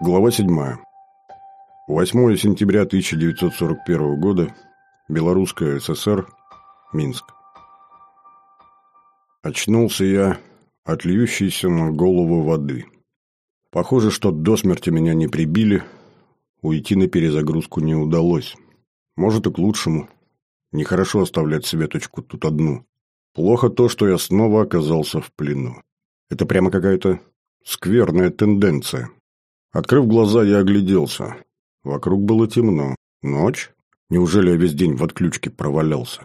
Глава 7. 8 сентября 1941 года. Белорусская ССР. Минск. Очнулся я от льющейся на голову воды. Похоже, что до смерти меня не прибили, уйти на перезагрузку не удалось. Может и к лучшему. Нехорошо оставлять Светочку тут одну. Плохо то, что я снова оказался в плену. Это прямо какая-то скверная тенденция. Открыв глаза, я огляделся. Вокруг было темно. Ночь? Неужели я весь день в отключке провалялся?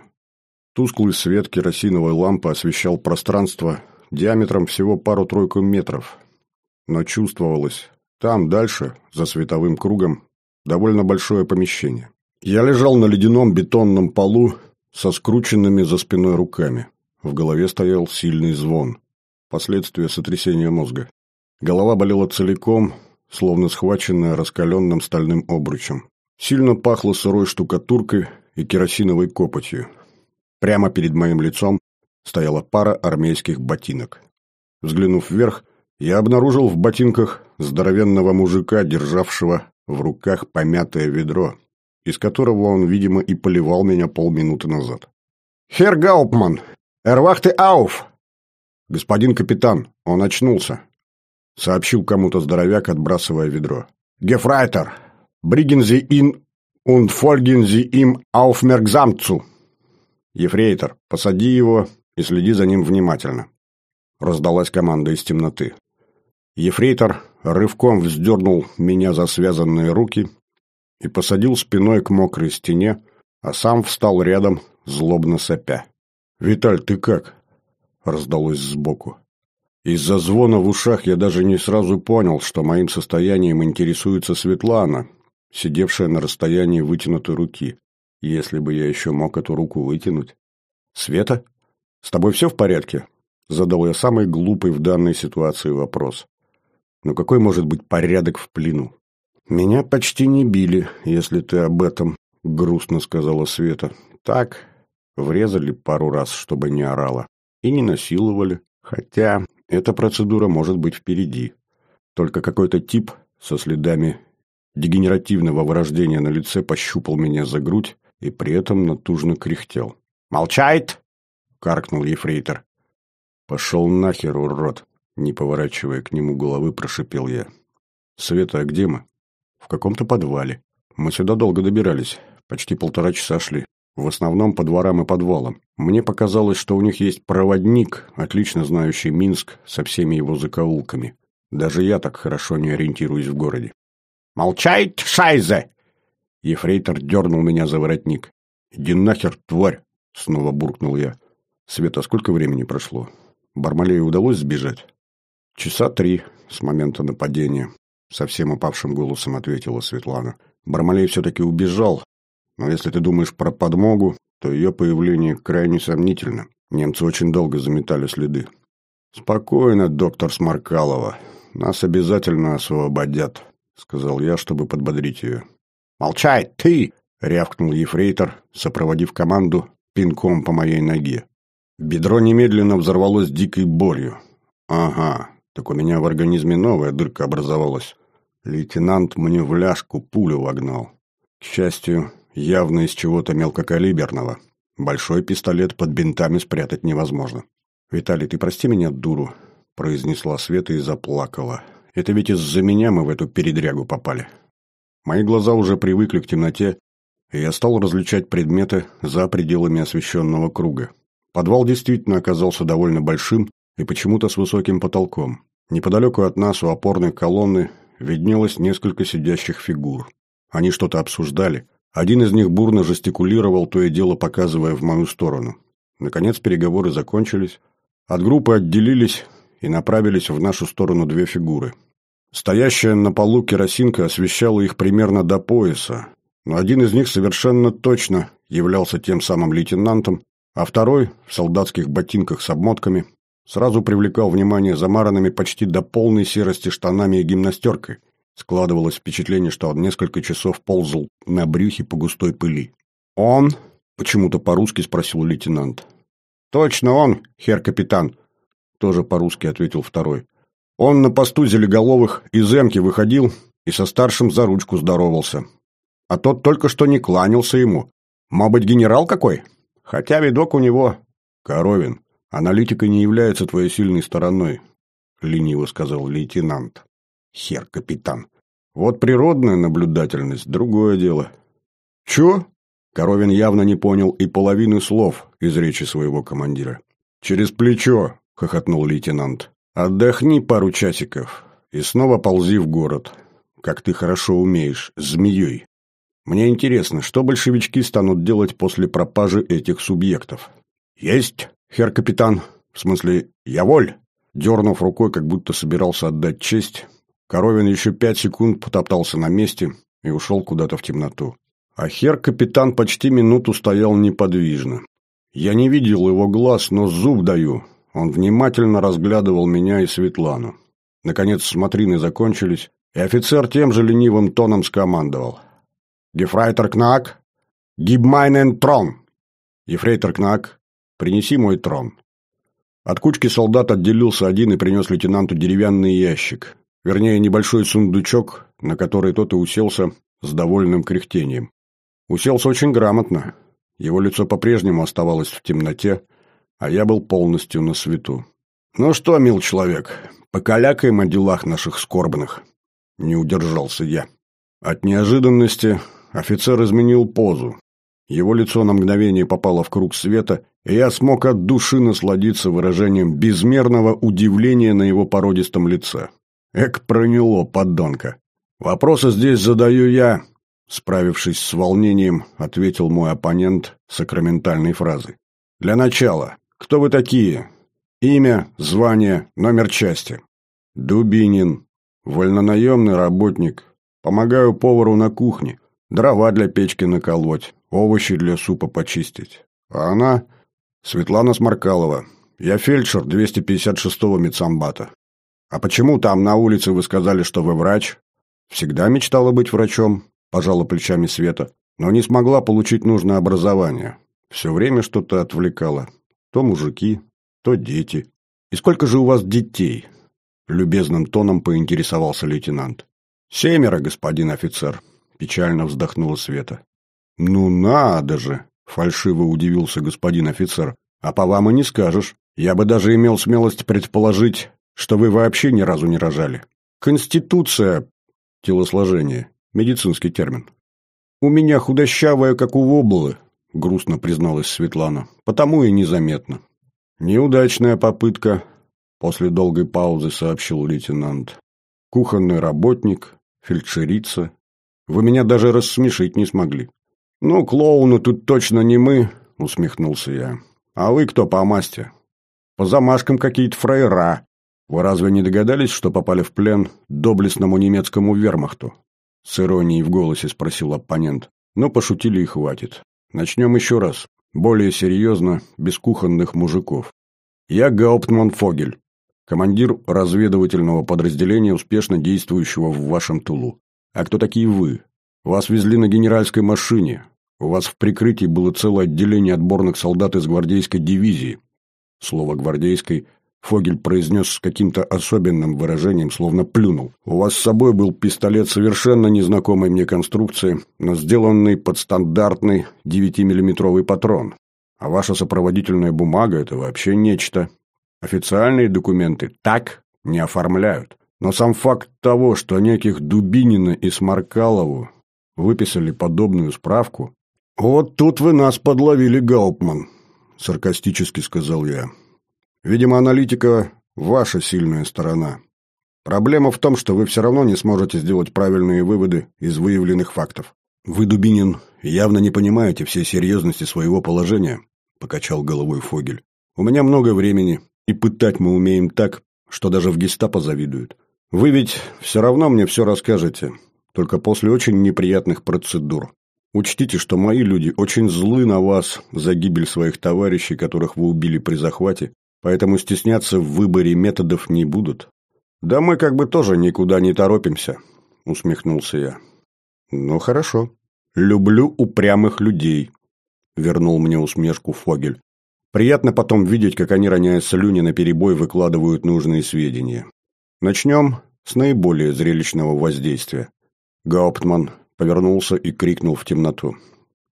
Тусклый свет керосиновой лампы освещал пространство диаметром всего пару-тройку метров. Но чувствовалось, там дальше, за световым кругом, довольно большое помещение. Я лежал на ледяном бетонном полу со скрученными за спиной руками. В голове стоял сильный звон. Последствия сотрясения мозга. Голова болела целиком, словно схваченная раскаленным стальным обручем. Сильно пахло сырой штукатуркой и керосиновой копотью. Прямо перед моим лицом стояла пара армейских ботинок. Взглянув вверх, я обнаружил в ботинках здоровенного мужика, державшего в руках помятое ведро, из которого он, видимо, и поливал меня полминуты назад. «Хер Гауптман! Эрвахте ауф!» «Господин капитан, он очнулся», — сообщил кому-то здоровяк, отбрасывая ведро. «Гефрайтер! Бригензи ин und folgen Sie им aufmerksamzu!» «Ефрейтор, посади его и следи за ним внимательно», — раздалась команда из темноты. Ефрейтор рывком вздернул меня за связанные руки и посадил спиной к мокрой стене, а сам встал рядом, злобно сопя. «Виталь, ты как?» раздалось сбоку. Из-за звона в ушах я даже не сразу понял, что моим состоянием интересуется Светлана, сидевшая на расстоянии вытянутой руки. Если бы я еще мог эту руку вытянуть. «Света? С тобой все в порядке?» Задал я самый глупый в данной ситуации вопрос. «Но какой может быть порядок в плену?» «Меня почти не били, если ты об этом», — грустно сказала Света. «Так, врезали пару раз, чтобы не орала и не насиловали, хотя эта процедура может быть впереди. Только какой-то тип со следами дегенеративного вырождения на лице пощупал меня за грудь и при этом натужно кряхтел. «Молчает!» — каркнул ефрейтор. «Пошел нахер, урод!» — не поворачивая к нему головы, прошипел я. «Света, а где мы?» «В каком-то подвале. Мы сюда долго добирались. Почти полтора часа шли. В основном по дворам и подвалам. Мне показалось, что у них есть проводник, отлично знающий Минск со всеми его закоулками. Даже я так хорошо не ориентируюсь в городе. «Молчает, шайзе!» Ефрейтор дернул меня за воротник. «Иди нахер, тварь!» — снова буркнул я. «Света, сколько времени прошло? Бармалею удалось сбежать?» «Часа три с момента нападения», — совсем упавшим голосом ответила Светлана. «Бармалей все-таки убежал, но если ты думаешь про подмогу, то ее появление крайне сомнительно. Немцы очень долго заметали следы. «Спокойно, доктор Сморкалова. Нас обязательно освободят», — сказал я, чтобы подбодрить ее. «Молчай, ты!» — рявкнул ефрейтор, сопроводив команду пинком по моей ноге. Бедро немедленно взорвалось дикой болью. «Ага, так у меня в организме новая дырка образовалась. Лейтенант мне в ляжку пулю вогнал. К счастью, явно из чего-то мелкокалиберного. Большой пистолет под бинтами спрятать невозможно. «Виталий, ты прости меня, дуру», – произнесла Света и заплакала. «Это ведь из-за меня мы в эту передрягу попали». Мои глаза уже привыкли к темноте, и я стал различать предметы за пределами освещенного круга. Подвал действительно оказался довольно большим и почему-то с высоким потолком. Неподалеку от нас у опорной колонны виднелось несколько сидящих фигур. Они что-то обсуждали, один из них бурно жестикулировал, то и дело показывая в мою сторону. Наконец переговоры закончились. От группы отделились и направились в нашу сторону две фигуры. Стоящая на полу керосинка освещала их примерно до пояса, но один из них совершенно точно являлся тем самым лейтенантом, а второй, в солдатских ботинках с обмотками, сразу привлекал внимание замаранными почти до полной серости штанами и гимнастеркой, Складывалось впечатление, что он несколько часов ползал на брюхе по густой пыли. «Он?» – почему-то по-русски спросил лейтенант. «Точно он, хер-капитан!» – тоже по-русски ответил второй. «Он на посту зелеголовых из эмки выходил и со старшим за ручку здоровался. А тот только что не кланялся ему. Мабыть, генерал какой? Хотя видок у него... Коровин, аналитика не является твоей сильной стороной, лениво сказал лейтенант. Хер, капитан. Вот природная наблюдательность – другое дело. Чё? Коровин явно не понял и половины слов из речи своего командира. «Через плечо!» – хохотнул лейтенант. «Отдохни пару часиков и снова ползи в город, как ты хорошо умеешь, змеей. Мне интересно, что большевички станут делать после пропажи этих субъектов?» «Есть, хер капитан. В смысле, я воль!» Дернув рукой, как будто собирался отдать честь, Коровин еще пять секунд потоптался на месте и ушел куда-то в темноту. А хер-капитан почти минуту стоял неподвижно. Я не видел его глаз, но зуб даю. Он внимательно разглядывал меня и Светлану. Наконец смотрины закончились, и офицер тем же ленивым тоном скомандовал. «Гефрейтер Кнак, гиб майнен трон!» «Ефрейтор Кнак, принеси мой трон». От кучки солдат отделился один и принес лейтенанту деревянный ящик. Вернее, небольшой сундучок, на который тот и уселся с довольным кряхтением. Уселся очень грамотно. Его лицо по-прежнему оставалось в темноте, а я был полностью на свету. «Ну что, мил человек, покалякаем о делах наших скорбных?» Не удержался я. От неожиданности офицер изменил позу. Его лицо на мгновение попало в круг света, и я смог от души насладиться выражением безмерного удивления на его породистом лице. Эк, проняло, подонка. Вопросы здесь задаю я, справившись с волнением, ответил мой оппонент сакраментальной фразой. Для начала, кто вы такие? Имя, звание, номер части. Дубинин. Вольнонаемный работник. Помогаю повару на кухне. Дрова для печки наколоть, овощи для супа почистить. А она... Светлана Сморкалова. Я фельдшер 256-го медсамбата. «А почему там на улице вы сказали, что вы врач?» «Всегда мечтала быть врачом», – пожала плечами Света, но не смогла получить нужное образование. Все время что-то отвлекало. То мужики, то дети. «И сколько же у вас детей?» – любезным тоном поинтересовался лейтенант. «Семеро, господин офицер», – печально вздохнула Света. «Ну надо же!» – фальшиво удивился господин офицер. «А по вам и не скажешь. Я бы даже имел смелость предположить, что вы вообще ни разу не рожали. Конституция телосложения, медицинский термин. У меня худощавая, как у воблы, грустно призналась Светлана, потому и незаметно. Неудачная попытка, после долгой паузы сообщил лейтенант. Кухонный работник, фельдшерица. Вы меня даже рассмешить не смогли. Ну, клоуны тут точно не мы, усмехнулся я. А вы кто по масти? По замашкам какие-то фраера. «Вы разве не догадались, что попали в плен доблестному немецкому вермахту?» С иронией в голосе спросил оппонент. «Но пошутили и хватит. Начнем еще раз. Более серьезно, без кухонных мужиков. Я Гауптман Фогель, командир разведывательного подразделения, успешно действующего в вашем Тулу. А кто такие вы? Вас везли на генеральской машине. У вас в прикрытии было целое отделение отборных солдат из гвардейской дивизии. Слово «гвардейской» Фогель произнес с каким-то особенным выражением, словно плюнул. «У вас с собой был пистолет совершенно незнакомой мне конструкции, но сделанный под стандартный 9-миллиметровый патрон. А ваша сопроводительная бумага – это вообще нечто. Официальные документы так не оформляют. Но сам факт того, что неких Дубинина и Сморкалову выписали подобную справку... «Вот тут вы нас подловили, Гауптман», – саркастически сказал я. Видимо, аналитика – ваша сильная сторона. Проблема в том, что вы все равно не сможете сделать правильные выводы из выявленных фактов. Вы, Дубинин, явно не понимаете всей серьезности своего положения, покачал головой Фогель. У меня много времени, и пытать мы умеем так, что даже в гестапо завидуют. Вы ведь все равно мне все расскажете, только после очень неприятных процедур. Учтите, что мои люди очень злы на вас за гибель своих товарищей, которых вы убили при захвате, поэтому стесняться в выборе методов не будут. Да мы как бы тоже никуда не торопимся, усмехнулся я. Ну хорошо. Люблю упрямых людей, вернул мне усмешку Фогель. Приятно потом видеть, как они, роняя слюни на перебой, выкладывают нужные сведения. Начнем с наиболее зрелищного воздействия. Гауптман повернулся и крикнул в темноту.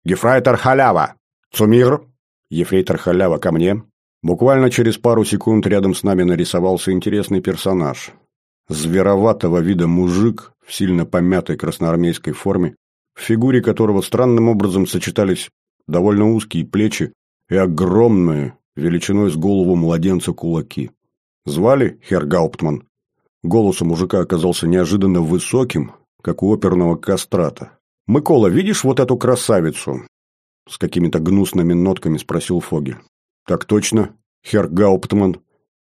«Гефрейтор Халява! Цумир!» Ефрейтор Халява ко мне. Буквально через пару секунд рядом с нами нарисовался интересный персонаж. Звероватого вида мужик в сильно помятой красноармейской форме, в фигуре которого странным образом сочетались довольно узкие плечи и огромные, величиной с голову младенца кулаки. Звали Хер Гауптман. Голос у мужика оказался неожиданно высоким, как у оперного кастрата. «Микола, видишь вот эту красавицу?» С какими-то гнусными нотками спросил Фогель. «Так точно, Хер Гауптман».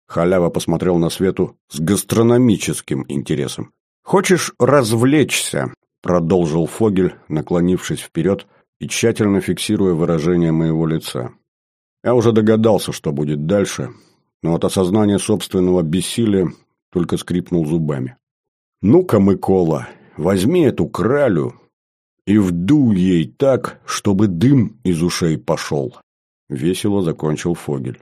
Халява посмотрел на Свету с гастрономическим интересом. «Хочешь развлечься?» – продолжил Фогель, наклонившись вперед и тщательно фиксируя выражение моего лица. Я уже догадался, что будет дальше, но от осознания собственного бессилия только скрипнул зубами. «Ну-ка, Микола, возьми эту кралю и вдуй ей так, чтобы дым из ушей пошел», — весело закончил Фогель.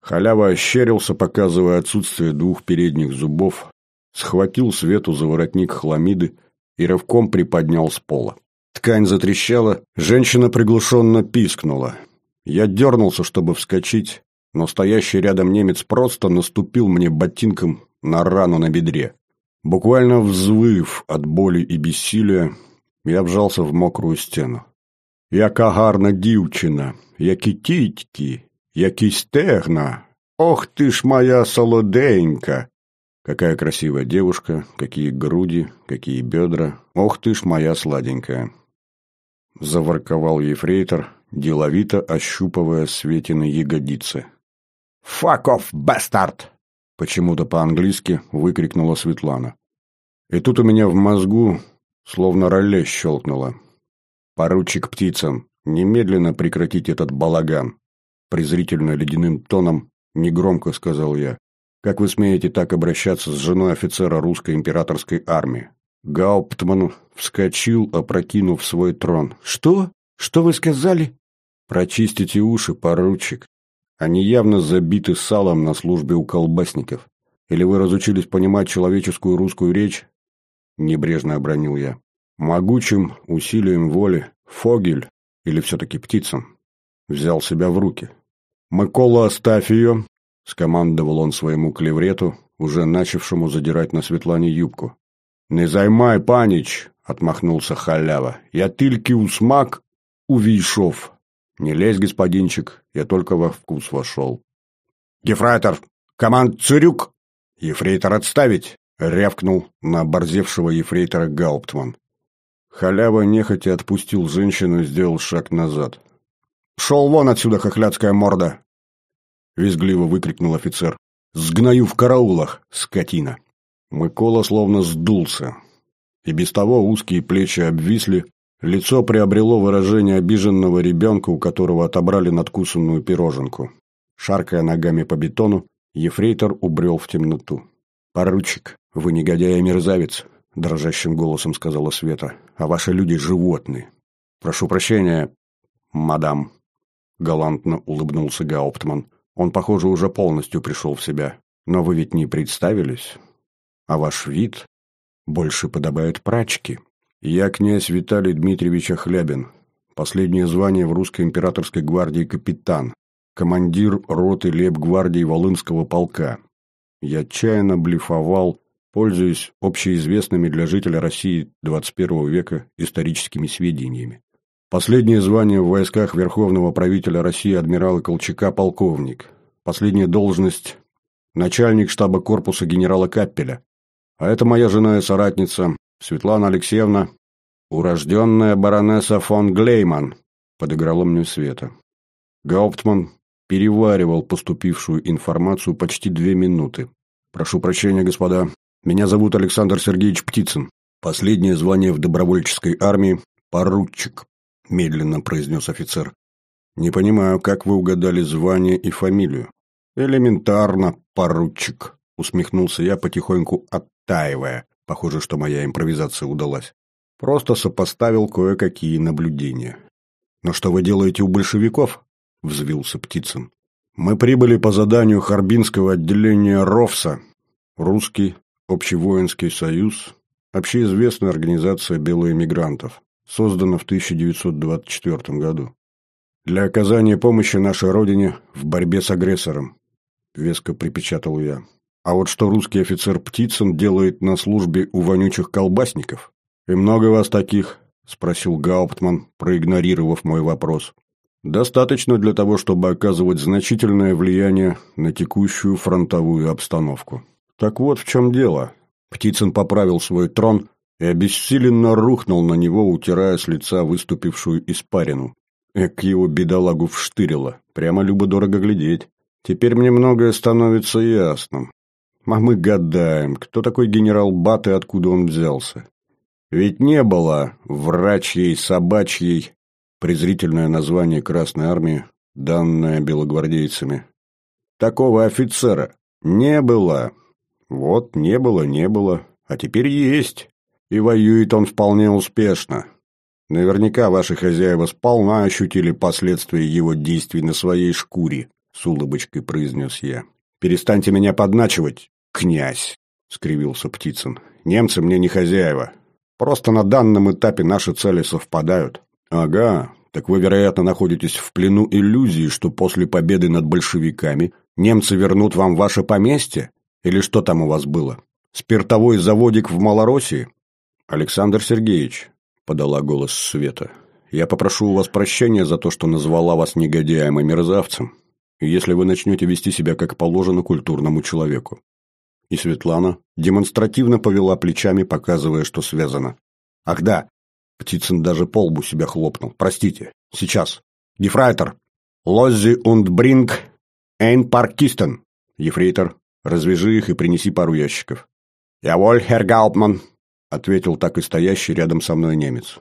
Халява ощерился, показывая отсутствие двух передних зубов, схватил Свету за воротник хламиды и рывком приподнял с пола. Ткань затрещала, женщина приглушенно пискнула. Я дернулся, чтобы вскочить, но стоящий рядом немец просто наступил мне ботинком на рану на бедре. Буквально взвыв от боли и бессилия, я вжался в мокрую стену. «Яка гарна дівчина, які тітьки, які стегна! Ох ты ж моя солоденька!» Какая красивая девушка, какие груди, какие бедра. Ох ты ж моя сладенькая. Заворковал ефрейтор, деловито ощупывая Светины ягодицы. «Fuck off, bastard!» Почему-то по-английски выкрикнула Светлана. И тут у меня в мозгу словно роле щелкнуло. «Поручик Птицын, немедленно прекратить этот балаган!» Презрительно ледяным тоном негромко сказал я. «Как вы смеете так обращаться с женой офицера русской императорской армии?» Гауптман вскочил, опрокинув свой трон. «Что? Что вы сказали?» «Прочистите уши, поручик. Они явно забиты салом на службе у колбасников. Или вы разучились понимать человеческую русскую речь?» Небрежно обронил я. Могучим усилием воли Фогель, или все-таки птицам, взял себя в руки. «Микола, оставь ее!» — скомандовал он своему клеврету, уже начавшему задирать на Светлане юбку. «Не займай, панич!» — отмахнулся халява. «Я тільки усмак увійшов!» «Не лезь, господинчик, я только во вкус вошел». «Ефрейтор! Команд Цирюк!» «Ефрейтор отставить!» — рявкнул на оборзевшего ефрейтора Гауптман. Халява нехотя отпустил женщину и сделал шаг назад. «Шел вон отсюда, хохлядская морда!» Визгливо выкрикнул офицер. «Сгною в караулах, скотина!» Микола словно сдулся. И без того узкие плечи обвисли, Лицо приобрело выражение обиженного ребенка, у которого отобрали надкусанную пироженку. Шаркая ногами по бетону, ефрейтор убрел в темноту. «Поручик, вы негодяй и мерзавец», — дрожащим голосом сказала Света, — «а ваши люди — животные». «Прошу прощения, мадам», — галантно улыбнулся Гауптман. «Он, похоже, уже полностью пришел в себя. Но вы ведь не представились, а ваш вид больше подобает прачке». Я князь Виталий Дмитриевич Охлябин. Последнее звание в русской императорской гвардии капитан. Командир роты лейб-гвардии Волынского полка. Я отчаянно блефовал, пользуясь общеизвестными для жителя России 21 века историческими сведениями. Последнее звание в войсках Верховного правителя России адмирала Колчака полковник. Последняя должность – начальник штаба корпуса генерала Каппеля. А это моя жена и соратница Светлана Алексеевна, урожденная баронесса фон Глейман, подыграла мне Света. Гауптман переваривал поступившую информацию почти две минуты. «Прошу прощения, господа. Меня зовут Александр Сергеевич Птицын. Последнее звание в добровольческой армии – поручик», – медленно произнес офицер. «Не понимаю, как вы угадали звание и фамилию?» «Элементарно, поручик», – усмехнулся я, потихоньку оттаивая. Похоже, что моя импровизация удалась. Просто сопоставил кое-какие наблюдения. «Но что вы делаете у большевиков?» – взвился Птицын. «Мы прибыли по заданию Харбинского отделения РОВСа, Русский общевоинский союз, общеизвестная организация «Белые мигрантов», создана в 1924 году. Для оказания помощи нашей родине в борьбе с агрессором, веско припечатал я. А вот что русский офицер Птицын делает на службе у вонючих колбасников? И много вас таких? Спросил Гауптман, проигнорировав мой вопрос. Достаточно для того, чтобы оказывать значительное влияние на текущую фронтовую обстановку. Так вот в чем дело. Птицын поправил свой трон и обессиленно рухнул на него, утирая с лица выступившую испарину. Эк его бедолагу вштырило. Прямо любо-дорого глядеть. Теперь мне многое становится ясным. А мы гадаем, кто такой генерал Бат и откуда он взялся. Ведь не было врачьей собачьей презрительное название Красной Армии, данное белогвардейцами. Такого офицера не было. Вот не было, не было, а теперь есть. И воюет он вполне успешно. Наверняка ваши хозяева сполна ощутили последствия его действий на своей шкуре, с улыбочкой произнес я. Перестаньте меня подначивать, князь, скривился Птицын. Немцы мне не хозяева. Просто на данном этапе наши цели совпадают. «Ага, так вы, вероятно, находитесь в плену иллюзии, что после победы над большевиками немцы вернут вам ваше поместье? Или что там у вас было? Спиртовой заводик в Малороссии?» «Александр Сергеевич», — подала голос Света, — «я попрошу у вас прощения за то, что назвала вас негодяем и мерзавцем, если вы начнете вести себя как положено культурному человеку». И Светлана демонстративно повела плечами, показывая, что связано. «Ах да, Птицын даже по лбу себя хлопнул. «Простите. Сейчас. Ефрейтор. Лоззи und бринг ein паркистен. Ефрейтор, развяжи их и принеси пару ящиков. «Яволь, Херр Гауптман», — ответил так и стоящий рядом со мной немец.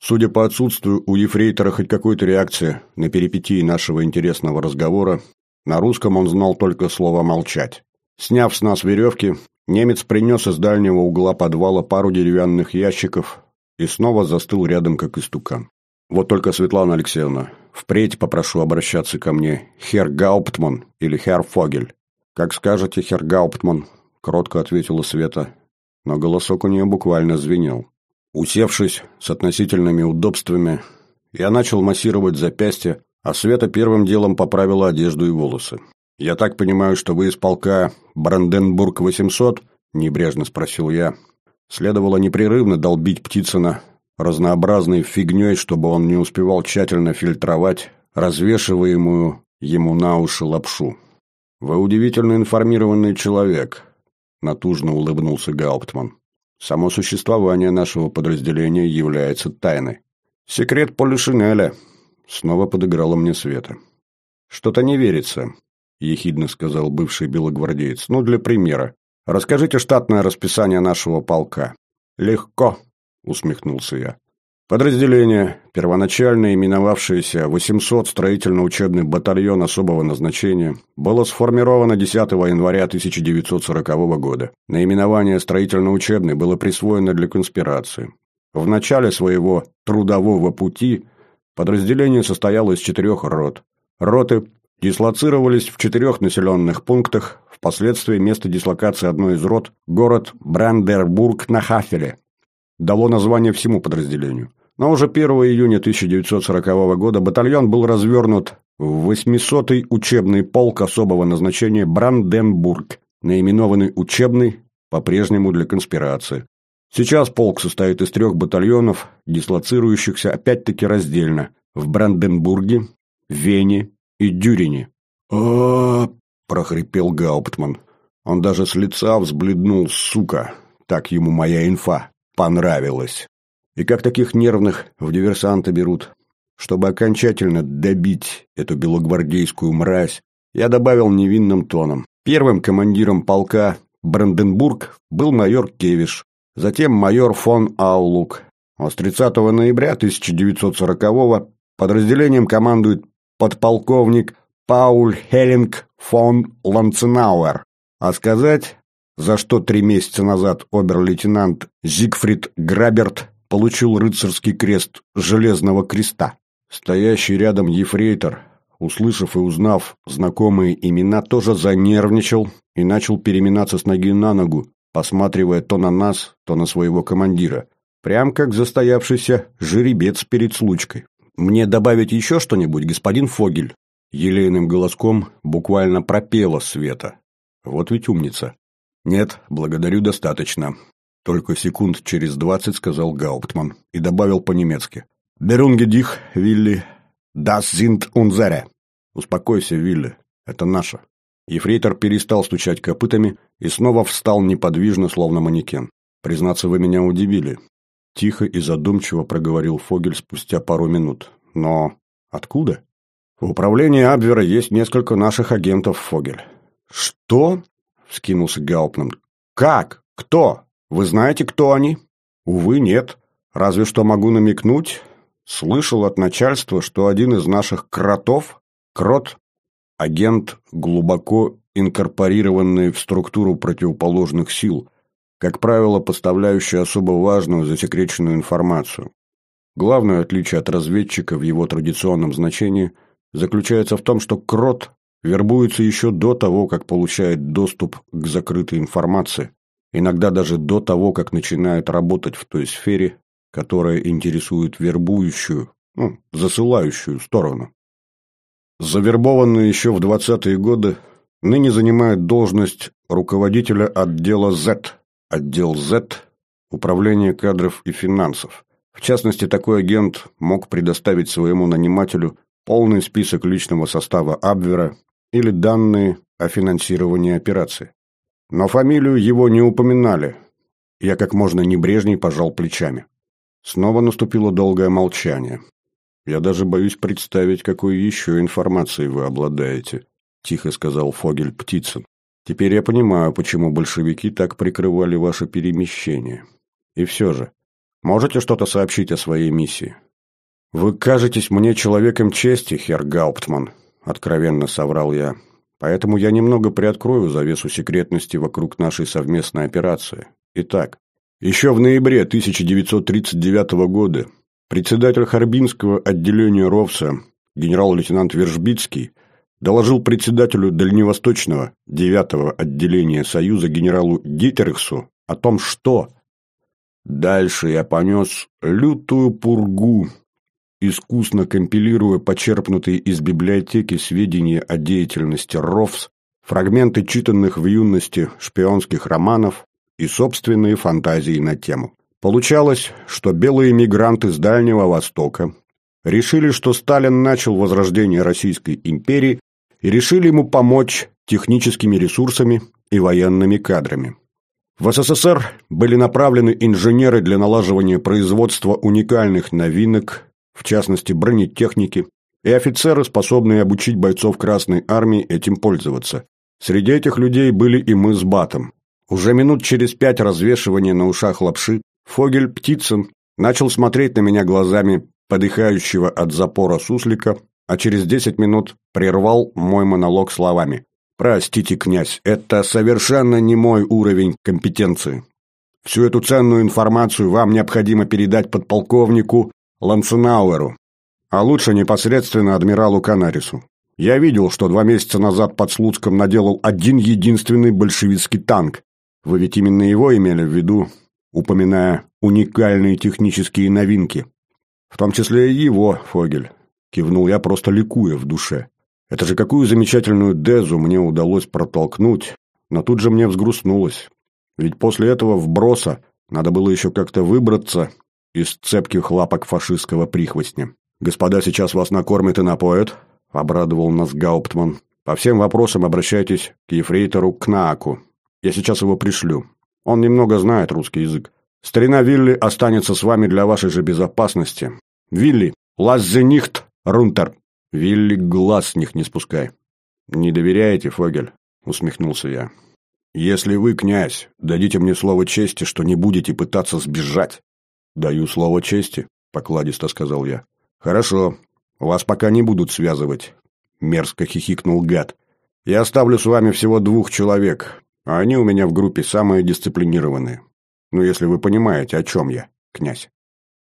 Судя по отсутствию у ефрейтора хоть какой-то реакции на перипетии нашего интересного разговора, на русском он знал только слово «молчать». Сняв с нас веревки, немец принес из дальнего угла подвала пару деревянных ящиков, и снова застыл рядом, как истукан. «Вот только, Светлана Алексеевна, впредь попрошу обращаться ко мне Хер Гауптман или Хер Фогель». «Как скажете, Хер Гауптман», — кротко ответила Света, но голосок у нее буквально звенел. Усевшись с относительными удобствами, я начал массировать запястье, а Света первым делом поправила одежду и волосы. «Я так понимаю, что вы из полка Бранденбург-800?» — небрежно спросил я, Следовало непрерывно долбить Птицына разнообразной фигней, чтобы он не успевал тщательно фильтровать развешиваемую ему на уши лапшу. «Вы удивительно информированный человек», — натужно улыбнулся Гауптман. «Само существование нашего подразделения является тайной. Секрет Полишинеля», — снова подыграла мне Света. «Что-то не верится», — ехидно сказал бывший белогвардеец. «Ну, для примера. Расскажите штатное расписание нашего полка. Легко, усмехнулся я. Подразделение, первоначально именовавшееся 800 строительно-учебный батальон особого назначения, было сформировано 10 января 1940 года. Наименование строительно-учебный было присвоено для конспирации. В начале своего трудового пути подразделение состояло из четырех рот. Роты дислоцировались в четырех населенных пунктах, впоследствии место дислокации одной из рот – город Брандербург на Хафеле. Дало название всему подразделению. Но уже 1 июня 1940 года батальон был развернут в 800-й учебный полк особого назначения Бранденбург, наименованный учебный по-прежнему для конспирации. Сейчас полк состоит из трех батальонов, дислоцирующихся опять-таки раздельно в Бранденбурге, Вене и Дюрине. а прохрипел Гауптман. Он даже с лица взбледнул, сука. Так ему моя инфа понравилась. И как таких нервных в диверсанты берут? Чтобы окончательно добить эту белогвардейскую мразь, я добавил невинным тоном. Первым командиром полка Бранденбург был майор Кевиш, затем майор фон Аулук. А с 30 ноября 1940-го подразделением командует подполковник Пауль Хеллинг фон Ланценауэр. А сказать, за что три месяца назад обер-лейтенант Зигфрид Граберт получил рыцарский крест Железного Креста. Стоящий рядом ефрейтор, услышав и узнав знакомые имена, тоже занервничал и начал переминаться с ноги на ногу, посматривая то на нас, то на своего командира. Прям как застоявшийся жеребец перед случкой. «Мне добавить еще что-нибудь, господин Фогель?» Елейным голоском буквально пропела Света. Вот ведь умница. «Нет, благодарю, достаточно», — только секунд через двадцать сказал Гауптман и добавил по-немецки. «Берунге дих, Вилли, das sind unsere». «Успокойся, Вилли, это наше». Ефрейтор перестал стучать копытами и снова встал неподвижно, словно манекен. «Признаться, вы меня удивили». Тихо и задумчиво проговорил Фогель спустя пару минут. «Но откуда?» «В управлении Абвера есть несколько наших агентов, Фогель». «Что?» — вскинулся Гауптман. «Как? Кто? Вы знаете, кто они?» «Увы, нет. Разве что могу намекнуть. Слышал от начальства, что один из наших кротов, крот, агент, глубоко инкорпорированный в структуру противоположных сил, как правило, поставляющий особо важную засекреченную информацию. Главное отличие от разведчика в его традиционном значении заключается в том, что крот вербуется еще до того, как получает доступ к закрытой информации, иногда даже до того, как начинает работать в той сфере, которая интересует вербующую, ну, засылающую сторону. Завербованный еще в 20-е годы, ныне занимает должность руководителя отдела Z, отдел Z – Управление кадров и финансов. В частности, такой агент мог предоставить своему нанимателю полный список личного состава Абвера или данные о финансировании операции. Но фамилию его не упоминали. Я как можно небрежней пожал плечами. Снова наступило долгое молчание. «Я даже боюсь представить, какой еще информацией вы обладаете», – тихо сказал Фогель Птицын. «Теперь я понимаю, почему большевики так прикрывали ваше перемещение. И все же, можете что-то сообщить о своей миссии?» «Вы кажетесь мне человеком чести, Херр Гауптман», – откровенно соврал я. «Поэтому я немного приоткрою завесу секретности вокруг нашей совместной операции. Итак, еще в ноябре 1939 года председатель Харбинского отделения РОВСа генерал-лейтенант Вержбицкий доложил председателю Дальневосточного 9-го отделения Союза генералу Гитерихсу о том, что «Дальше я понес лютую пургу искусно компилируя почерпнутые из библиотеки сведения о деятельности РОВС, фрагменты читанных в юности шпионских романов и собственные фантазии на тему. Получалось, что белые мигранты с Дальнего Востока решили, что Сталин начал возрождение Российской империи и решили ему помочь техническими ресурсами и военными кадрами. В СССР были направлены инженеры для налаживания производства уникальных новинок в частности бронетехники, и офицеры, способные обучить бойцов Красной Армии этим пользоваться. Среди этих людей были и мы с Батом. Уже минут через пять развешивания на ушах лапши Фогель Птицын начал смотреть на меня глазами подыхающего от запора суслика, а через десять минут прервал мой монолог словами. «Простите, князь, это совершенно не мой уровень компетенции. Всю эту ценную информацию вам необходимо передать подполковнику Ланценауэру, а лучше непосредственно адмиралу Канарису. Я видел, что два месяца назад под Слуцком наделал один единственный большевистский танк. Вы ведь именно его имели в виду, упоминая уникальные технические новинки. В том числе и его, Фогель. Кивнул я, просто ликуя в душе. Это же какую замечательную дезу мне удалось протолкнуть, но тут же мне взгрустнулось. Ведь после этого вброса надо было еще как-то выбраться из цепких лапок фашистского прихвостня. «Господа сейчас вас накормят и напоят», — обрадовал нас Гауптман. «По всем вопросам обращайтесь к ефрейтору Кнааку. Я сейчас его пришлю. Он немного знает русский язык. Старина Вилли останется с вами для вашей же безопасности. Вилли, лаззе нихт, рунтер. Вилли, глаз с них не спускай». «Не доверяете, Фогель?» — усмехнулся я. «Если вы, князь, дадите мне слово чести, что не будете пытаться сбежать, «Даю слово чести», — покладисто сказал я. «Хорошо. Вас пока не будут связывать», — мерзко хихикнул гад. «Я оставлю с вами всего двух человек, а они у меня в группе самые дисциплинированные. Ну, если вы понимаете, о чем я, князь.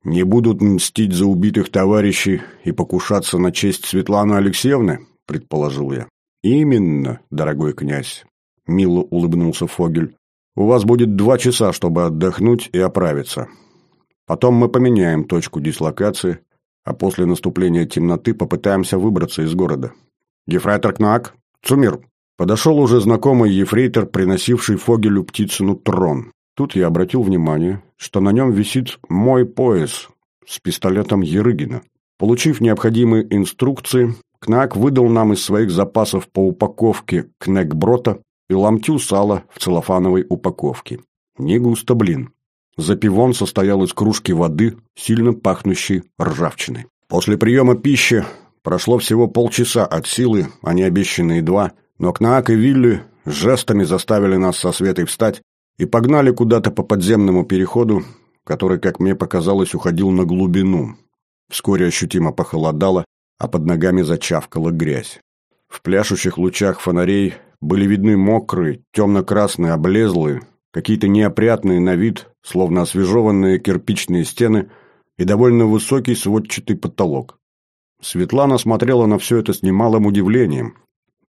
Не будут мстить за убитых товарищей и покушаться на честь Светланы Алексеевны?» — предположил я. «Именно, дорогой князь», — мило улыбнулся Фогель. У вас будет два часа, чтобы отдохнуть и оправиться. Потом мы поменяем точку дислокации, а после наступления темноты попытаемся выбраться из города. Ефрейтор Кнак, Цумир. Подошел уже знакомый ефрейтор, приносивший Фогелю Птицыну трон. Тут я обратил внимание, что на нем висит мой пояс с пистолетом Ерыгина. Получив необходимые инструкции, Кнак выдал нам из своих запасов по упаковке кнекброта и ломтю сала в целлофановой упаковке. Не густо, блин. Запивон состоял из кружки воды, сильно пахнущей ржавчиной. После приема пищи прошло всего полчаса от силы, а не обещанные два, но Кнаак и Вилли жестами заставили нас со Светой встать и погнали куда-то по подземному переходу, который, как мне показалось, уходил на глубину. Вскоре ощутимо похолодало, а под ногами зачавкала грязь. В пляшущих лучах фонарей были видны мокрые, темно-красные, облезлые, какие-то неопрятные на вид, словно освежеванные кирпичные стены и довольно высокий сводчатый потолок. Светлана смотрела на все это с немалым удивлением.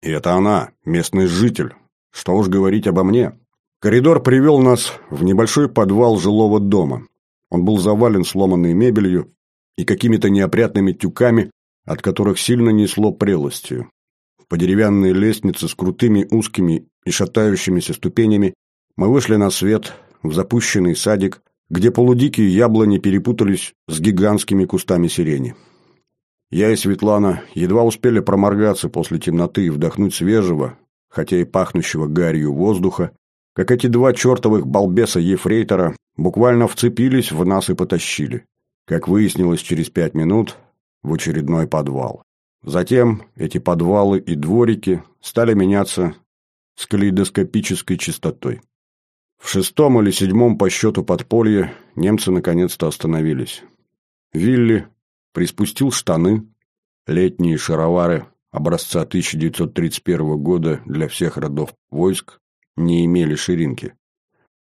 И это она, местный житель. Что уж говорить обо мне. Коридор привел нас в небольшой подвал жилого дома. Он был завален сломанной мебелью и какими-то неопрятными тюками, от которых сильно несло прелостью. По деревянной лестнице с крутыми узкими и шатающимися ступенями мы вышли на свет, в запущенный садик, где полудикие яблони перепутались с гигантскими кустами сирени. Я и Светлана едва успели проморгаться после темноты и вдохнуть свежего, хотя и пахнущего гарью воздуха, как эти два чертовых балбеса-ефрейтора буквально вцепились в нас и потащили. Как выяснилось через пять минут, в очередной подвал. Затем эти подвалы и дворики стали меняться с калейдоскопической частотой. В шестом или седьмом по счету подполье немцы наконец-то остановились. Вилли приспустил штаны, летние шаровары образца 1931 года для всех родов войск не имели ширинки.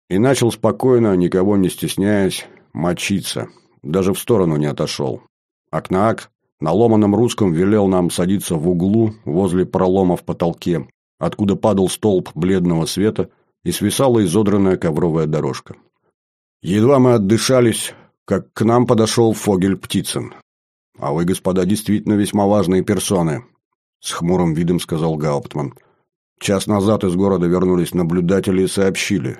И начал спокойно, никого не стесняясь, мочиться, даже в сторону не отошел. Акнаак на ломаном русском велел нам садиться в углу возле пролома в потолке, откуда падал столб бледного света и свисала изодранная ковровая дорожка. Едва мы отдышались, как к нам подошел Фогель Птицын. «А вы, господа, действительно весьма важные персоны», — с хмурым видом сказал Гауптман. «Час назад из города вернулись наблюдатели и сообщили.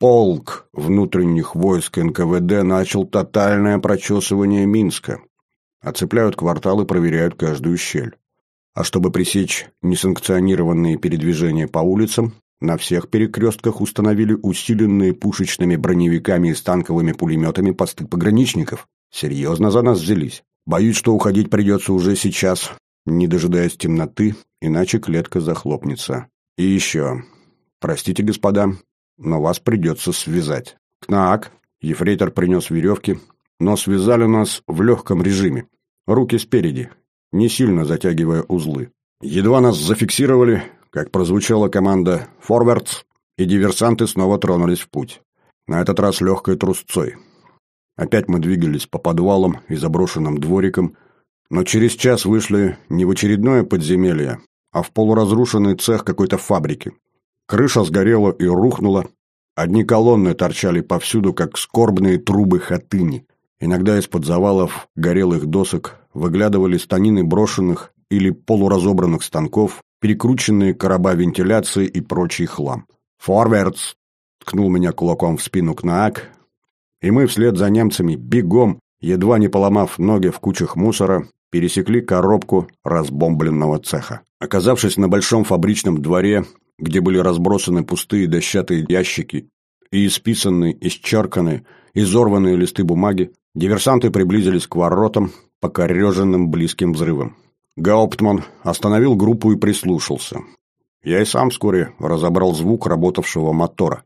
Полк внутренних войск НКВД начал тотальное прочесывание Минска. Оцепляют кварталы, проверяют каждую щель. А чтобы пресечь несанкционированные передвижения по улицам, на всех перекрестках установили усиленные пушечными броневиками и станковыми пулеметами посты пограничников. Серьезно за нас взялись. Боюсь, что уходить придется уже сейчас, не дожидаясь темноты, иначе клетка захлопнется. И еще. Простите, господа, но вас придется связать. Кнаак, ефрейтор принес веревки, но связали нас в легком режиме. Руки спереди, не сильно затягивая узлы. Едва нас зафиксировали, как прозвучала команда «Форвардс», и диверсанты снова тронулись в путь. На этот раз легкой трусцой. Опять мы двигались по подвалам и заброшенным дворикам, но через час вышли не в очередное подземелье, а в полуразрушенный цех какой-то фабрики. Крыша сгорела и рухнула, одни колонны торчали повсюду, как скорбные трубы хатыни. Иногда из-под завалов горелых досок выглядывали станины брошенных или полуразобранных станков, перекрученные короба вентиляции и прочий хлам. «Форвардс!» — ткнул меня кулаком в спину Кнаак, и мы вслед за немцами бегом, едва не поломав ноги в кучах мусора, пересекли коробку разбомбленного цеха. Оказавшись на большом фабричном дворе, где были разбросаны пустые дощатые ящики и исписанные, исчерканные, изорванные листы бумаги, диверсанты приблизились к воротам, покореженным близким взрывом. Гауптман остановил группу и прислушался. Я и сам вскоре разобрал звук работавшего мотора.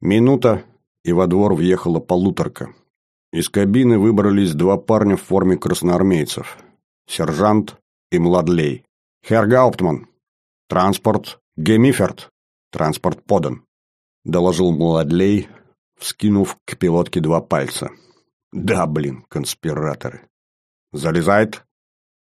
Минута, и во двор въехала полуторка. Из кабины выбрались два парня в форме красноармейцев. Сержант и Младлей. «Херр Гауптман! Транспорт Гемиферт! Транспорт подан!» Доложил Младлей, вскинув к пилотке два пальца. «Да, блин, конспираторы!» «Залезает!»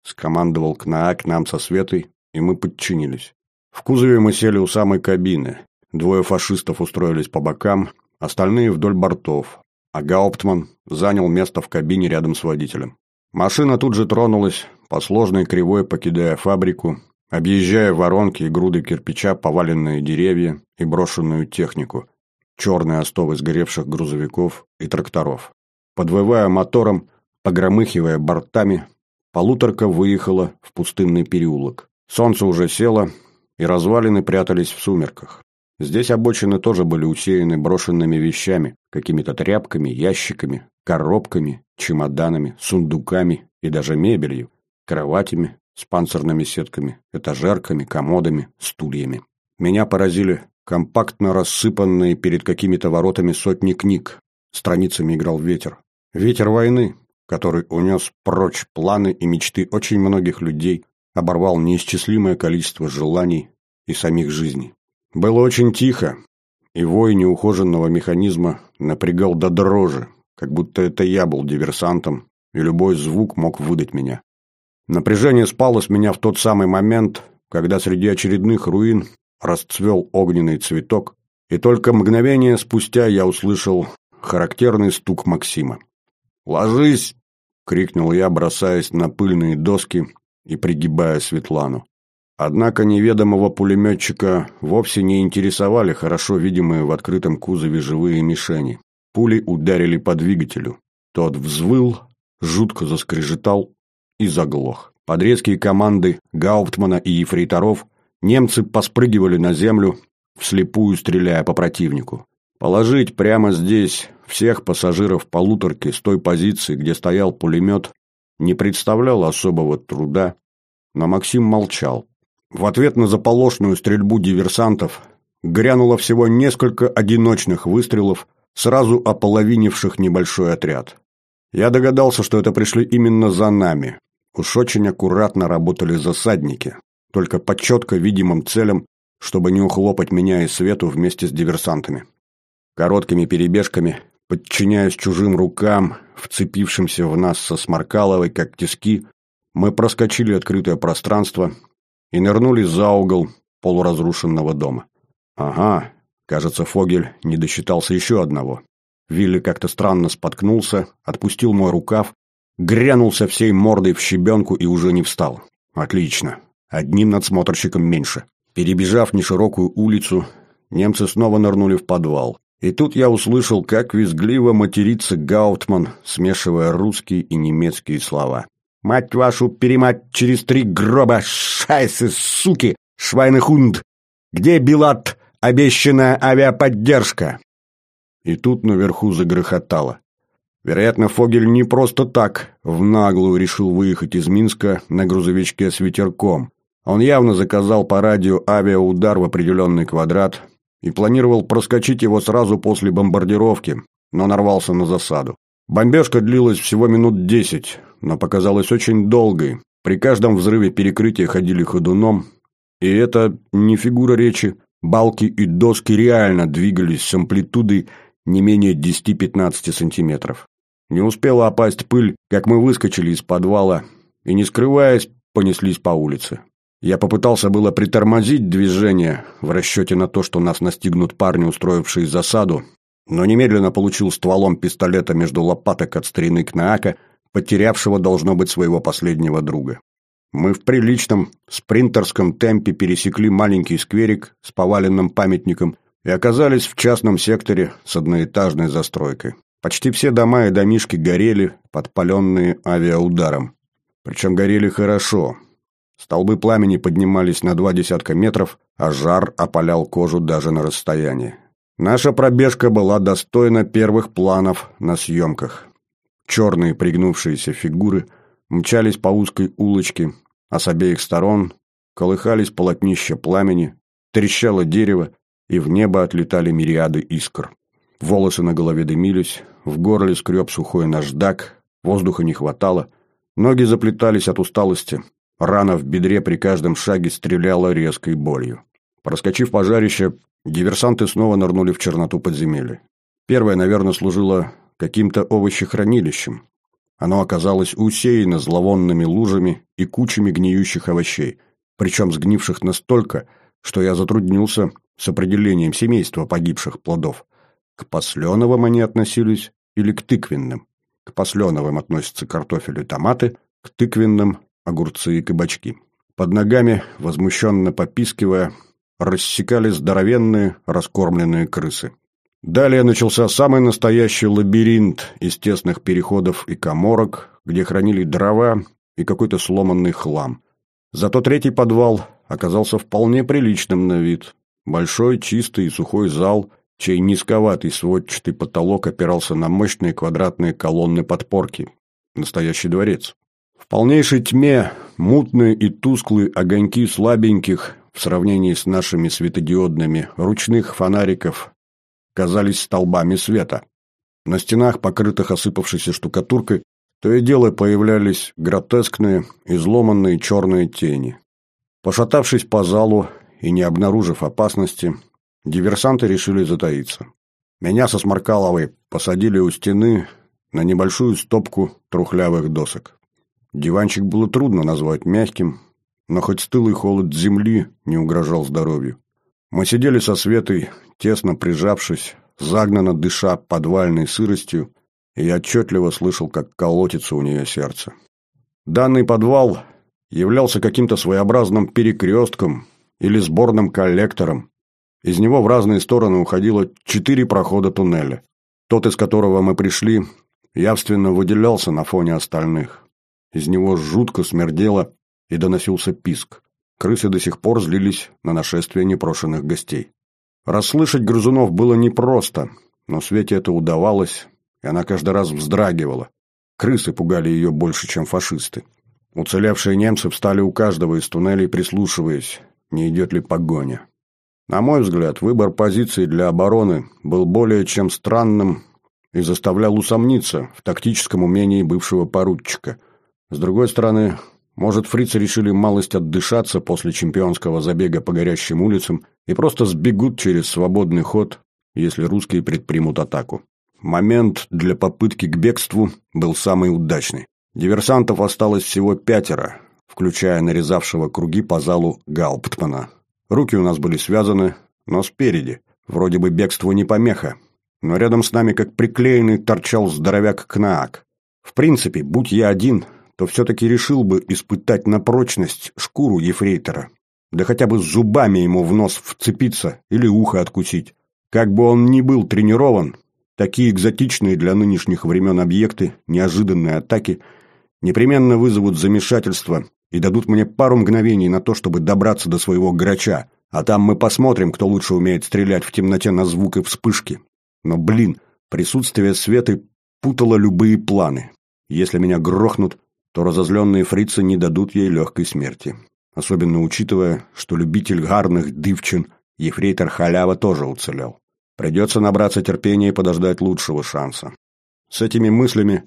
Скомандовал Кнаак нам со Светой, и мы подчинились. В кузове мы сели у самой кабины. Двое фашистов устроились по бокам, остальные вдоль бортов, а Гауптман занял место в кабине рядом с водителем. Машина тут же тронулась, по сложной кривой покидая фабрику, объезжая воронки и груды кирпича, поваленные деревья и брошенную технику, черные остовы сгоревших грузовиков и тракторов. Подвывая мотором, погромыхивая бортами, полуторка выехала в пустынный переулок. Солнце уже село, и развалины прятались в сумерках. Здесь обочины тоже были усеяны брошенными вещами, какими-то тряпками, ящиками, коробками, чемоданами, сундуками и даже мебелью, кроватями с панцирными сетками, этажерками, комодами, стульями. Меня поразили компактно рассыпанные перед какими-то воротами сотни книг. Страницами играл ветер. Ветер войны, который унес прочь планы и мечты очень многих людей, оборвал неисчислимое количество желаний и самих жизней. Было очень тихо, и вой неухоженного механизма напрягал до дрожи, как будто это я был диверсантом, и любой звук мог выдать меня. Напряжение спало с меня в тот самый момент, когда среди очередных руин расцвел огненный цветок, и только мгновение спустя я услышал характерный стук Максима. «Ложись!» — крикнул я, бросаясь на пыльные доски и пригибая Светлану. Однако неведомого пулеметчика вовсе не интересовали хорошо видимые в открытом кузове живые мишени. Пули ударили по двигателю. Тот взвыл, жутко заскрежетал и заглох. Под резкие команды Гауптмана и ефрейторов немцы поспрыгивали на землю, вслепую стреляя по противнику. Положить прямо здесь всех пассажиров полуторки с той позиции, где стоял пулемет, не представлял особого труда, но Максим молчал. В ответ на заполошную стрельбу диверсантов грянуло всего несколько одиночных выстрелов, сразу ополовинивших небольшой отряд. Я догадался, что это пришли именно за нами. Уж очень аккуратно работали засадники, только по четко видимым целям, чтобы не ухлопать меня и Свету вместе с диверсантами. Короткими перебежками Подчиняясь чужим рукам, вцепившимся в нас со Сморкаловой, как тиски, мы проскочили открытое пространство и нырнули за угол полуразрушенного дома. Ага, кажется, Фогель не досчитался еще одного. Вилли как-то странно споткнулся, отпустил мой рукав, грянулся всей мордой в щебенку и уже не встал. Отлично. Одним надсмотрщиком меньше. Перебежав неширокую улицу, немцы снова нырнули в подвал. И тут я услышал, как визгливо матерится Гаутман, смешивая русские и немецкие слова. «Мать вашу, перемать через три гроба, шайсы, суки, швайнехунд! Где Билат, обещанная авиаподдержка?» И тут наверху загрохотало. Вероятно, Фогель не просто так в наглую решил выехать из Минска на грузовичке с ветерком. Он явно заказал по радио авиаудар в определенный квадрат, и планировал проскочить его сразу после бомбардировки, но нарвался на засаду. Бомбежка длилась всего минут десять, но показалась очень долгой. При каждом взрыве перекрытия ходили ходуном, и это не фигура речи. Балки и доски реально двигались с амплитудой не менее 10-15 сантиметров. Не успела опасть пыль, как мы выскочили из подвала и, не скрываясь, понеслись по улице. Я попытался было притормозить движение в расчете на то, что нас настигнут парни, устроившие засаду, но немедленно получил стволом пистолета между лопаток от старины Кнаака, потерявшего, должно быть, своего последнего друга. Мы в приличном спринтерском темпе пересекли маленький скверик с поваленным памятником и оказались в частном секторе с одноэтажной застройкой. Почти все дома и домишки горели, подпаленные авиаударом. Причем горели хорошо, Столбы пламени поднимались на два десятка метров, а жар опалял кожу даже на расстоянии. Наша пробежка была достойна первых планов на съемках. Черные пригнувшиеся фигуры мчались по узкой улочке, а с обеих сторон колыхались полотнища пламени, трещало дерево, и в небо отлетали мириады искр. Волосы на голове дымились, в горле скреб сухой наждак, воздуха не хватало, ноги заплетались от усталости, Рана в бедре при каждом шаге стреляла резкой болью. Проскочив пожарище, диверсанты снова нырнули в черноту подземелья. Первое, наверное, служило каким-то овощехранилищем. Оно оказалось усеяно зловонными лужами и кучами гниющих овощей, причем сгнивших настолько, что я затруднился с определением семейства погибших плодов. К посленовым они относились или к тыквенным. К посленовым относятся картофель и томаты, к тыквенным – огурцы и кабачки. Под ногами, возмущенно попискивая, рассекали здоровенные раскормленные крысы. Далее начался самый настоящий лабиринт из тесных переходов и коморок, где хранили дрова и какой-то сломанный хлам. Зато третий подвал оказался вполне приличным на вид. Большой, чистый и сухой зал, чей низковатый сводчатый потолок опирался на мощные квадратные колонны подпорки. Настоящий дворец. В полнейшей тьме мутные и тусклые огоньки слабеньких в сравнении с нашими светодиодными ручных фонариков казались столбами света. На стенах, покрытых осыпавшейся штукатуркой, то и дело появлялись гротескные, изломанные черные тени. Пошатавшись по залу и не обнаружив опасности, диверсанты решили затаиться. Меня со Сморкаловой посадили у стены на небольшую стопку трухлявых досок. Диванчик было трудно назвать мягким, но хоть стылый холод земли не угрожал здоровью. Мы сидели со Светой, тесно прижавшись, загнанно дыша подвальной сыростью, и я отчетливо слышал, как колотится у нее сердце. Данный подвал являлся каким-то своеобразным перекрестком или сборным коллектором. Из него в разные стороны уходило четыре прохода туннеля. Тот, из которого мы пришли, явственно выделялся на фоне остальных. Из него жутко смердело и доносился писк. Крысы до сих пор злились на нашествие непрошенных гостей. Расслышать грызунов было непросто, но Свете это удавалось, и она каждый раз вздрагивала. Крысы пугали ее больше, чем фашисты. Уцелевшие немцы встали у каждого из туннелей, прислушиваясь, не идет ли погоня. На мой взгляд, выбор позиции для обороны был более чем странным и заставлял усомниться в тактическом умении бывшего поручика. С другой стороны, может, фрицы решили малость отдышаться после чемпионского забега по горящим улицам и просто сбегут через свободный ход, если русские предпримут атаку. Момент для попытки к бегству был самый удачный. Диверсантов осталось всего пятеро, включая нарезавшего круги по залу Гауптмана. Руки у нас были связаны, но спереди. Вроде бы бегство не помеха. Но рядом с нами, как приклеенный, торчал здоровяк Кнаак. В принципе, будь я один, то все-таки решил бы испытать на прочность шкуру ефрейтора. Да хотя бы зубами ему в нос вцепиться или ухо откусить. Как бы он ни был тренирован, такие экзотичные для нынешних времен объекты, неожиданные атаки, непременно вызовут замешательство и дадут мне пару мгновений на то, чтобы добраться до своего грача, а там мы посмотрим, кто лучше умеет стрелять в темноте на звук и вспышки. Но, блин, присутствие Светы путало любые планы. Если меня грохнут, то разозленные фрицы не дадут ей легкой смерти. Особенно учитывая, что любитель гарных дывчин ефрейтор Халява тоже уцелел. Придется набраться терпения и подождать лучшего шанса. С этими мыслями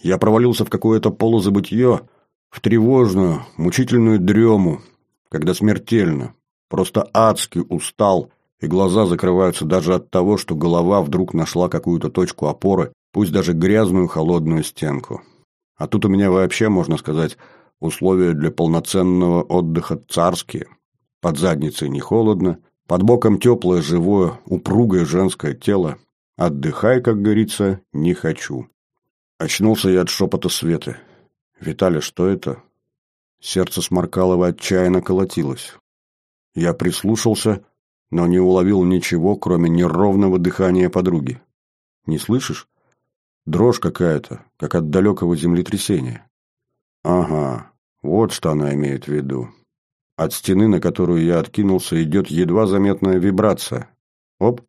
я провалился в какое-то полузабытье, в тревожную, мучительную дрему, когда смертельно, просто адски устал, и глаза закрываются даже от того, что голова вдруг нашла какую-то точку опоры, пусть даже грязную холодную стенку. А тут у меня вообще, можно сказать, условия для полноценного отдыха царские. Под задницей не холодно, под боком теплое, живое, упругое женское тело. Отдыхай, как говорится, не хочу. Очнулся я от шепота Светы. «Виталя, что это?» Сердце Сморкалова отчаянно колотилось. Я прислушался, но не уловил ничего, кроме неровного дыхания подруги. «Не слышишь?» Дрожь какая-то, как от далекого землетрясения. Ага, вот что она имеет в виду. От стены, на которую я откинулся, идет едва заметная вибрация. Оп,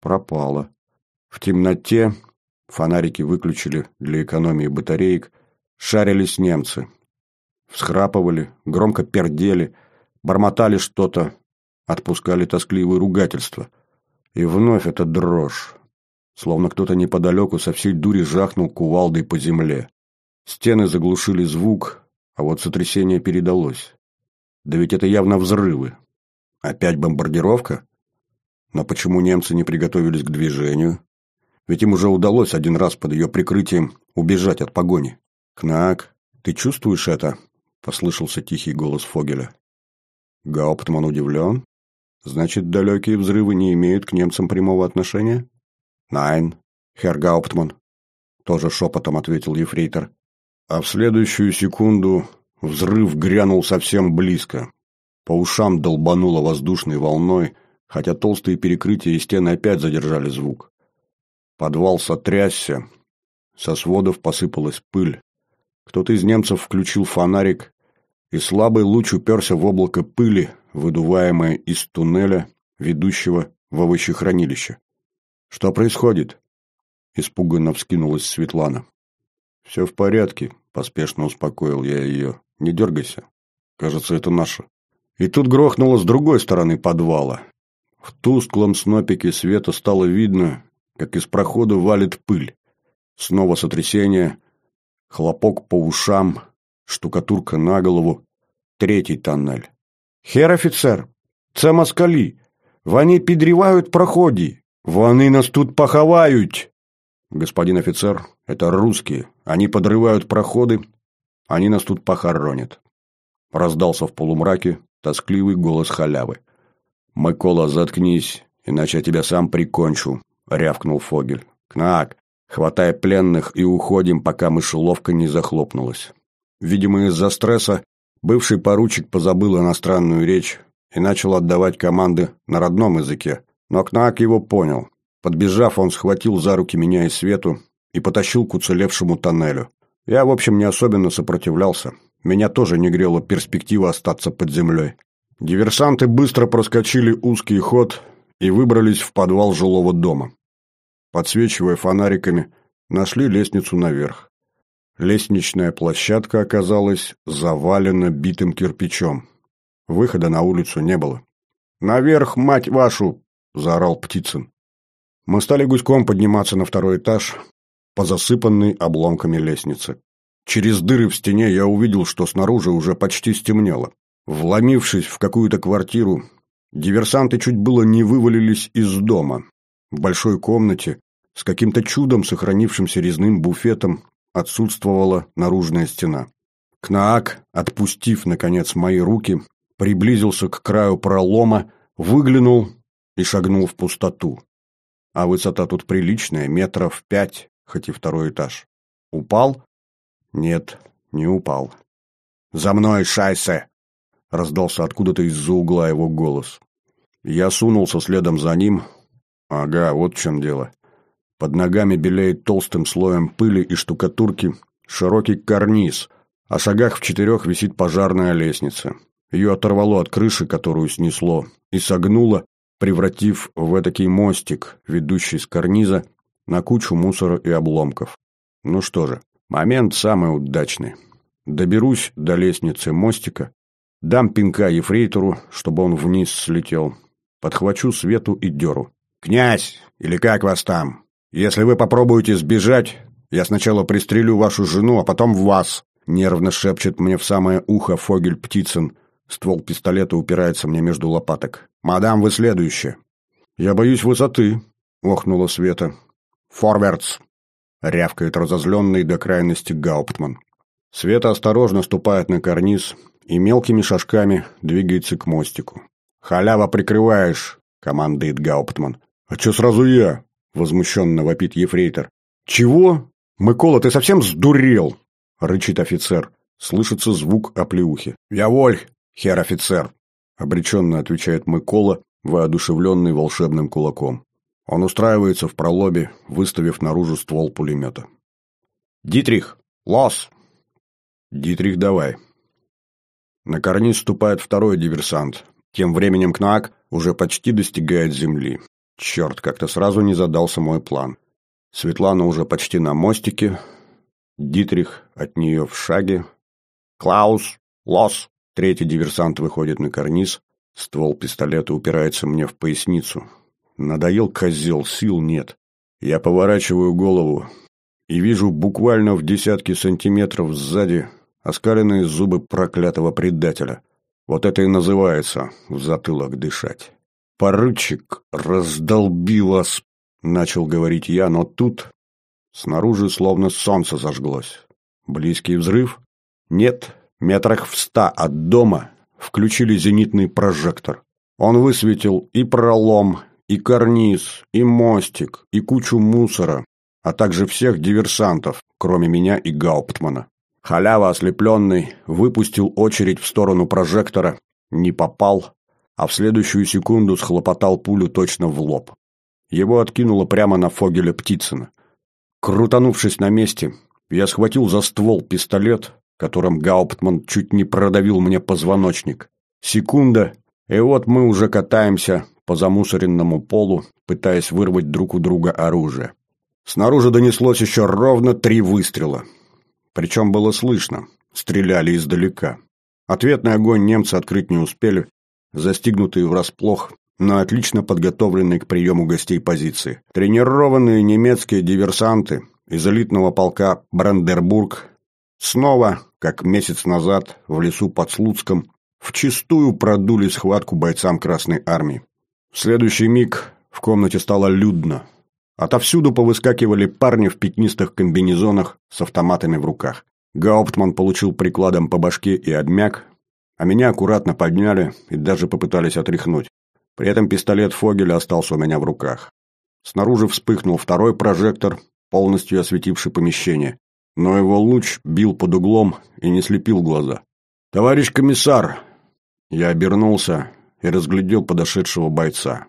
пропала. В темноте, фонарики выключили для экономии батареек, шарились немцы. Всхрапывали, громко пердели, бормотали что-то, отпускали тоскливые ругательства. И вновь эта дрожь, словно кто-то неподалеку со всей дури жахнул кувалдой по земле. Стены заглушили звук, а вот сотрясение передалось. Да ведь это явно взрывы. Опять бомбардировка? Но почему немцы не приготовились к движению? Ведь им уже удалось один раз под ее прикрытием убежать от погони. «Кнак, ты чувствуешь это?» – послышался тихий голос Фогеля. Гауптман удивлен. Значит, далекие взрывы не имеют к немцам прямого отношения? Найн, Херр Гауптман. Тоже шепотом ответил ефрейтор. А в следующую секунду взрыв грянул совсем близко. По ушам долбануло воздушной волной, хотя толстые перекрытия и стены опять задержали звук. Подвал сотрясся, со сводов посыпалась пыль. Кто-то из немцев включил фонарик, и слабый луч уперся в облако пыли, выдуваемое из туннеля, ведущего в овощехранилище. «Что происходит?» Испуганно вскинулась Светлана. «Все в порядке», — поспешно успокоил я ее. «Не дергайся. Кажется, это наше». И тут грохнуло с другой стороны подвала. В тусклом снопике света стало видно, как из прохода валит пыль. Снова сотрясение, хлопок по ушам, штукатурка на голову, третий тоннель. «Хер офицер, це москалі! Вони підрівають проході! Вони нас тут поховають!» «Господин офицер, это русские. Они подрывают проходы, они нас тут похоронят». Раздался в полумраке тоскливый голос халявы. «Микола, заткнись, иначе я тебя сам прикончу», — рявкнул Фогель. «Кнак, хватай пленных и уходим, пока мышеловка не захлопнулась». Видимо, из-за стресса бывший поручик позабыл иностранную речь и начал отдавать команды на родном языке. Но Кнак его понял. Подбежав, он схватил за руки меня и Свету и потащил к уцелевшему тоннелю. Я, в общем, не особенно сопротивлялся. Меня тоже не грела перспектива остаться под землей. Диверсанты быстро проскочили узкий ход и выбрались в подвал жилого дома. Подсвечивая фонариками, нашли лестницу наверх. Лестничная площадка оказалась завалена битым кирпичом. Выхода на улицу не было. «Наверх, мать вашу!» – заорал Птицын. Мы стали гуськом подниматься на второй этаж по засыпанной обломками лестнице. Через дыры в стене я увидел, что снаружи уже почти стемнело. Вломившись в какую-то квартиру, диверсанты чуть было не вывалились из дома. В большой комнате с каким-то чудом сохранившимся резным буфетом отсутствовала наружная стена. Кнаак, отпустив, наконец, мои руки, приблизился к краю пролома, выглянул и шагнул в пустоту. А высота тут приличная, метров пять, хоть и второй этаж. Упал? Нет, не упал. «За мной, шайсе!» — раздался откуда-то из-за угла его голос. Я сунулся следом за ним. Ага, вот в чем дело. Под ногами белеет толстым слоем пыли и штукатурки широкий карниз, а шагах в четырех висит пожарная лестница. Ее оторвало от крыши, которую снесло, и согнуло, превратив в этакий мостик, ведущий с карниза, на кучу мусора и обломков. Ну что же, момент самый удачный. Доберусь до лестницы мостика, дам пинка ефрейтору, чтобы он вниз слетел, подхвачу Свету и Деру. «Князь! Или как вас там? «Если вы попробуете сбежать, я сначала пристрелю вашу жену, а потом вас», — нервно шепчет мне в самое ухо Фогель Птицын. Ствол пистолета упирается мне между лопаток. «Мадам, вы следующая». «Я боюсь высоты», — охнула Света. «Форвардс», — рявкает разозленный до крайности Гауптман. Света осторожно ступает на карниз и мелкими шажками двигается к мостику. «Халява прикрываешь», — командует Гауптман. «А чё сразу я?» — возмущенно вопит ефрейтор. «Чего? Микола, ты совсем сдурел?» — рычит офицер. Слышится звук оплеухи. «Я воль, хер офицер!» — обреченно отвечает Микола, воодушевленный волшебным кулаком. Он устраивается в пролобе, выставив наружу ствол пулемета. «Дитрих! Лос!» «Дитрих, давай!» На карниз ступает второй диверсант. Тем временем Кнак уже почти достигает земли. Черт, как-то сразу не задался мой план. Светлана уже почти на мостике. Дитрих от нее в шаге. «Клаус! Лос!» Третий диверсант выходит на карниз. Ствол пистолета упирается мне в поясницу. Надоел козел, сил нет. Я поворачиваю голову и вижу буквально в десятки сантиметров сзади оскаленные зубы проклятого предателя. Вот это и называется в затылок дышать. «Поручик, раздолби вас!» — начал говорить я, но тут снаружи словно солнце зажглось. Близкий взрыв? Нет, метрах в ста от дома включили зенитный прожектор. Он высветил и пролом, и карниз, и мостик, и кучу мусора, а также всех диверсантов, кроме меня и Гауптмана. Халява, ослепленный, выпустил очередь в сторону прожектора, не попал, а в следующую секунду схлопотал пулю точно в лоб. Его откинуло прямо на Фогеля Птицына. Крутанувшись на месте, я схватил за ствол пистолет, которым Гауптман чуть не продавил мне позвоночник. Секунда, и вот мы уже катаемся по замусоренному полу, пытаясь вырвать друг у друга оружие. Снаружи донеслось еще ровно три выстрела. Причем было слышно. Стреляли издалека. Ответный огонь немцы открыть не успели, застигнутые врасплох, но отлично подготовленные к приему гостей позиции. Тренированные немецкие диверсанты из элитного полка «Брандербург» снова, как месяц назад в лесу под Слуцком, вчистую продули схватку бойцам Красной Армии. В следующий миг в комнате стало людно. Отовсюду повыскакивали парни в пятнистых комбинезонах с автоматами в руках. Гауптман получил прикладом по башке и обмяк, а меня аккуратно подняли и даже попытались отряхнуть. При этом пистолет Фогеля остался у меня в руках. Снаружи вспыхнул второй прожектор, полностью осветивший помещение, но его луч бил под углом и не слепил глаза. «Товарищ комиссар!» Я обернулся и разглядел подошедшего бойца.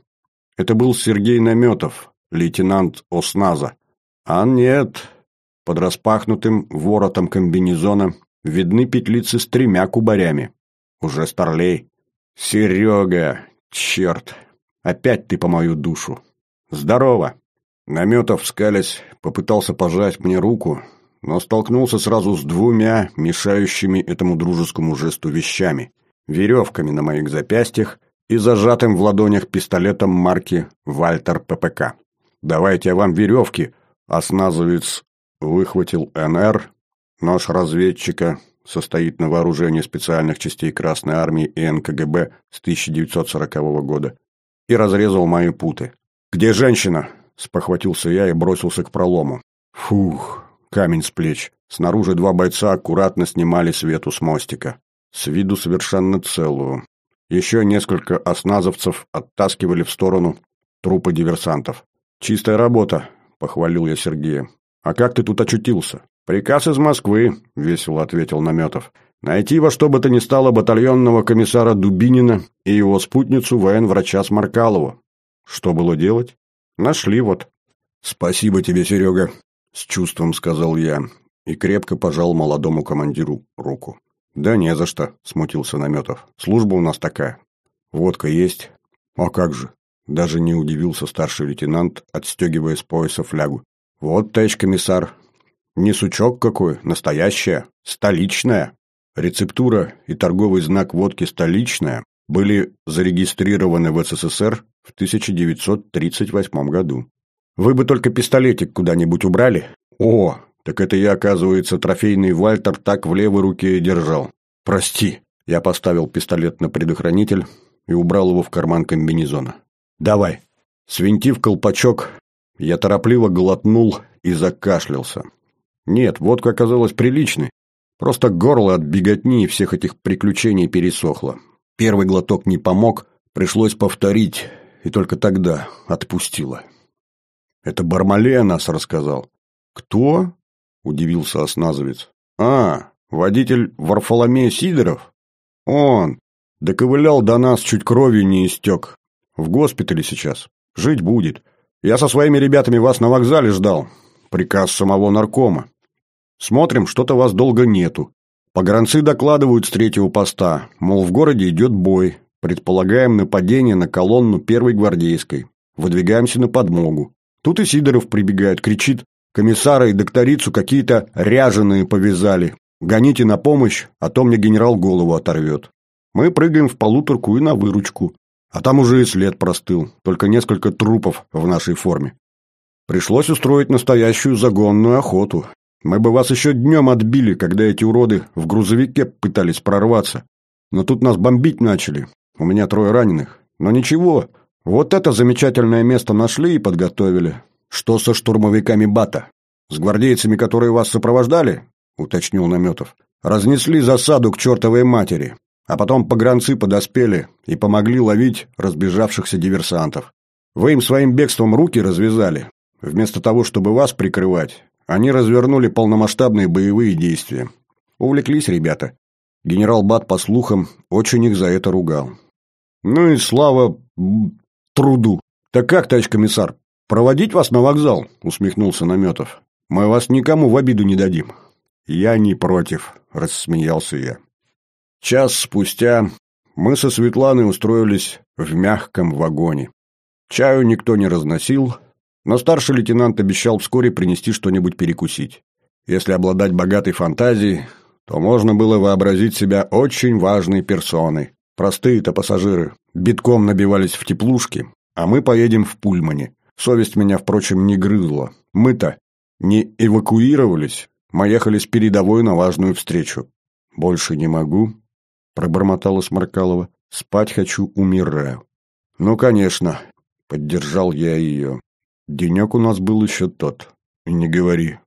Это был Сергей Наметов, лейтенант ОСНАЗа. А нет, под распахнутым воротом комбинезона видны петлицы с тремя кубарями. Уже старлей. Серега, черт, опять ты по мою душу. Здорово. Наметов, скалясь, попытался пожать мне руку, но столкнулся сразу с двумя мешающими этому дружескому жесту вещами. Веревками на моих запястьях и зажатым в ладонях пистолетом марки «Вальтер ППК». «Давайте я вам веревки», — осназовец выхватил НР, нож разведчика, состоит на вооружении специальных частей Красной Армии и НКГБ с 1940 года, и разрезал мои путы. «Где женщина?» – спохватился я и бросился к пролому. Фух, камень с плеч. Снаружи два бойца аккуратно снимали свету с мостика. С виду совершенно целую. Еще несколько осназовцев оттаскивали в сторону трупы диверсантов. «Чистая работа», – похвалил я Сергея. «А как ты тут очутился?» «Приказ из Москвы», — весело ответил Наметов. «Найти во что бы то ни стало батальонного комиссара Дубинина и его спутницу военврача Сморкалову. Что было делать? Нашли вот». «Спасибо тебе, Серега», — с чувством сказал я и крепко пожал молодому командиру руку. «Да не за что», — смутился Наметов. «Служба у нас такая. Водка есть». «А как же?» — даже не удивился старший лейтенант, отстегивая с пояса флягу. «Вот, товарищ комиссар, не сучок какой, настоящая, столичная. Рецептура и торговый знак водки «столичная» были зарегистрированы в СССР в 1938 году. Вы бы только пистолетик куда-нибудь убрали? О, так это я, оказывается, трофейный Вальтер так в левой руке и держал. Прости. Я поставил пистолет на предохранитель и убрал его в карман комбинезона. Давай. Свинтив колпачок, я торопливо глотнул и закашлялся. Нет, водка оказалась приличной. Просто горло от беготни и всех этих приключений пересохло. Первый глоток не помог, пришлось повторить, и только тогда отпустило. «Это Бармале нас рассказал». «Кто?» – удивился осназовец. «А, водитель Варфоломея Сидоров? Он. Доковылял до нас, чуть кровью не истек. В госпитале сейчас. Жить будет. Я со своими ребятами вас на вокзале ждал. Приказ самого наркома. Смотрим, что-то вас долго нету. Погранцы докладывают с третьего поста, мол, в городе идет бой. Предполагаем нападение на колонну первой гвардейской. Выдвигаемся на подмогу. Тут и Сидоров прибегает, кричит, комиссара и докторицу какие-то ряженые повязали. Гоните на помощь, а то мне генерал голову оторвет. Мы прыгаем в полуторку и на выручку. А там уже и след простыл, только несколько трупов в нашей форме. Пришлось устроить настоящую загонную охоту. Мы бы вас еще днем отбили, когда эти уроды в грузовике пытались прорваться. Но тут нас бомбить начали. У меня трое раненых. Но ничего, вот это замечательное место нашли и подготовили. Что со штурмовиками БАТа? С гвардейцами, которые вас сопровождали? Уточнил Наметов. Разнесли засаду к чертовой матери. А потом погранцы подоспели и помогли ловить разбежавшихся диверсантов. Вы им своим бегством руки развязали. Вместо того, чтобы вас прикрывать, они развернули полномасштабные боевые действия. Увлеклись ребята. Генерал Бат, по слухам, очень их за это ругал. Ну и слава труду. Так как, товарищ комиссар, проводить вас на вокзал? Усмехнулся Наметов. Мы вас никому в обиду не дадим. Я не против, рассмеялся я. Час спустя мы со Светланой устроились в мягком вагоне. Чаю никто не разносил, но старший лейтенант обещал вскоре принести что-нибудь перекусить. Если обладать богатой фантазией, то можно было вообразить себя очень важной персоной. Простые-то пассажиры битком набивались в теплушки, а мы поедем в Пульмане. Совесть меня, впрочем, не грызла. Мы-то не эвакуировались, мы ехали с передовой на важную встречу. «Больше не могу», — пробормотала Сморкалова. «Спать хочу, умираю». «Ну, конечно», — поддержал я ее. Денек у нас был еще тот. Не говори.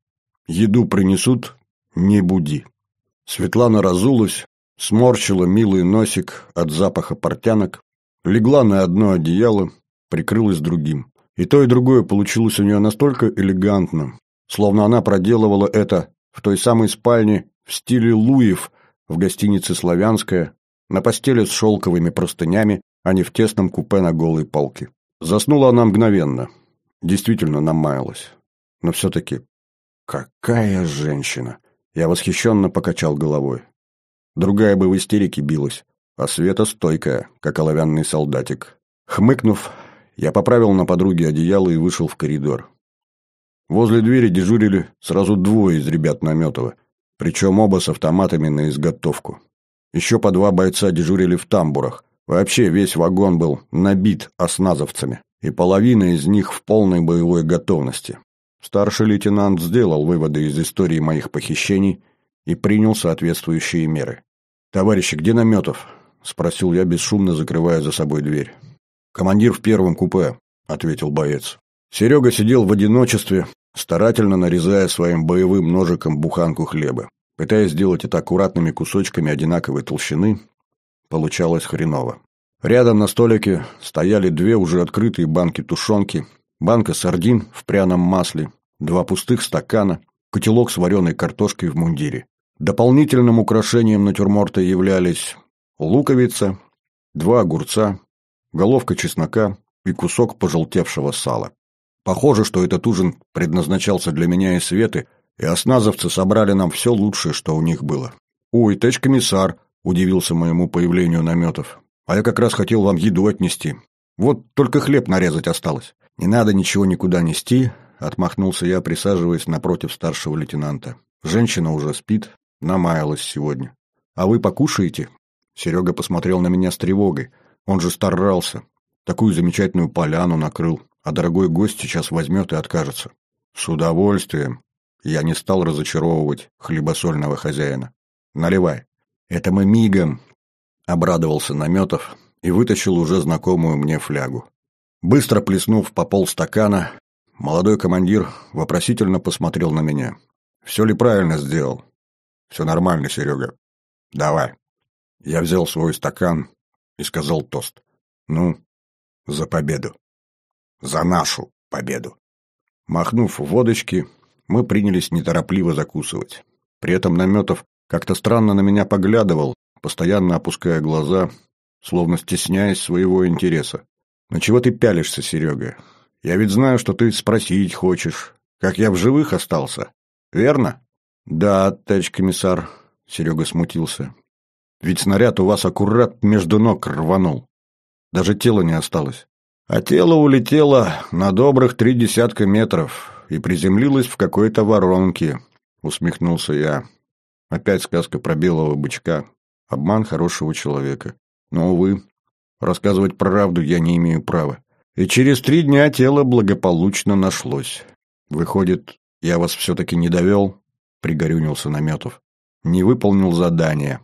Еду принесут, не буди. Светлана разулась, сморщила милый носик от запаха портянок, легла на одно одеяло, прикрылась другим. И то, и другое получилось у нее настолько элегантно, словно она проделывала это в той самой спальне в стиле Луев в гостинице «Славянская», на постели с шелковыми простынями, а не в тесном купе на голой полке. Заснула она мгновенно действительно намаялась. Но все-таки какая женщина! Я восхищенно покачал головой. Другая бы в истерике билась, а Света стойкая, как оловянный солдатик. Хмыкнув, я поправил на подруге одеяло и вышел в коридор. Возле двери дежурили сразу двое из ребят Наметова, причем оба с автоматами на изготовку. Еще по два бойца дежурили в тамбурах. Вообще весь вагон был набит осназовцами и половина из них в полной боевой готовности. Старший лейтенант сделал выводы из истории моих похищений и принял соответствующие меры. «Товарищи, где Наметов?» – спросил я, бесшумно закрывая за собой дверь. «Командир в первом купе», – ответил боец. Серега сидел в одиночестве, старательно нарезая своим боевым ножиком буханку хлеба. Пытаясь сделать это аккуратными кусочками одинаковой толщины, получалось хреново. Рядом на столике стояли две уже открытые банки тушенки, банка сардин в пряном масле, два пустых стакана, котелок с вареной картошкой в мундире. Дополнительным украшением натюрморта являлись луковица, два огурца, головка чеснока и кусок пожелтевшего сала. Похоже, что этот ужин предназначался для меня и Светы, и осназовцы собрали нам все лучшее, что у них было. «Ой, товарищ комиссар!» – удивился моему появлению наметов. А я как раз хотел вам еду отнести. Вот только хлеб нарезать осталось. Не надо ничего никуда нести, отмахнулся я, присаживаясь напротив старшего лейтенанта. Женщина уже спит, намаялась сегодня. А вы покушаете? Серега посмотрел на меня с тревогой. Он же старался. Такую замечательную поляну накрыл, а дорогой гость сейчас возьмет и откажется. С удовольствием. Я не стал разочаровывать хлебосольного хозяина. Наливай. Это мы мигом, Обрадовался Наметов и вытащил уже знакомую мне флягу. Быстро плеснув по полстакана, молодой командир вопросительно посмотрел на меня. «Все ли правильно сделал?» «Все нормально, Серега. Давай». Я взял свой стакан и сказал тост. «Ну, за победу. За нашу победу». Махнув водочки, мы принялись неторопливо закусывать. При этом Наметов как-то странно на меня поглядывал, постоянно опуская глаза, словно стесняясь своего интереса. «Ну чего ты пялишься, Серега? Я ведь знаю, что ты спросить хочешь, как я в живых остался. Верно?» «Да, товарищ комиссар», — Серега смутился. «Ведь снаряд у вас аккурат между ног рванул. Даже тела не осталось. А тело улетело на добрых три десятка метров и приземлилось в какой-то воронке», — усмехнулся я. Опять сказка про белого бычка. Обман хорошего человека. Но, увы, рассказывать правду я не имею права. И через три дня тело благополучно нашлось. Выходит, я вас все-таки не довел? Пригорюнился Наметов. Не выполнил задание.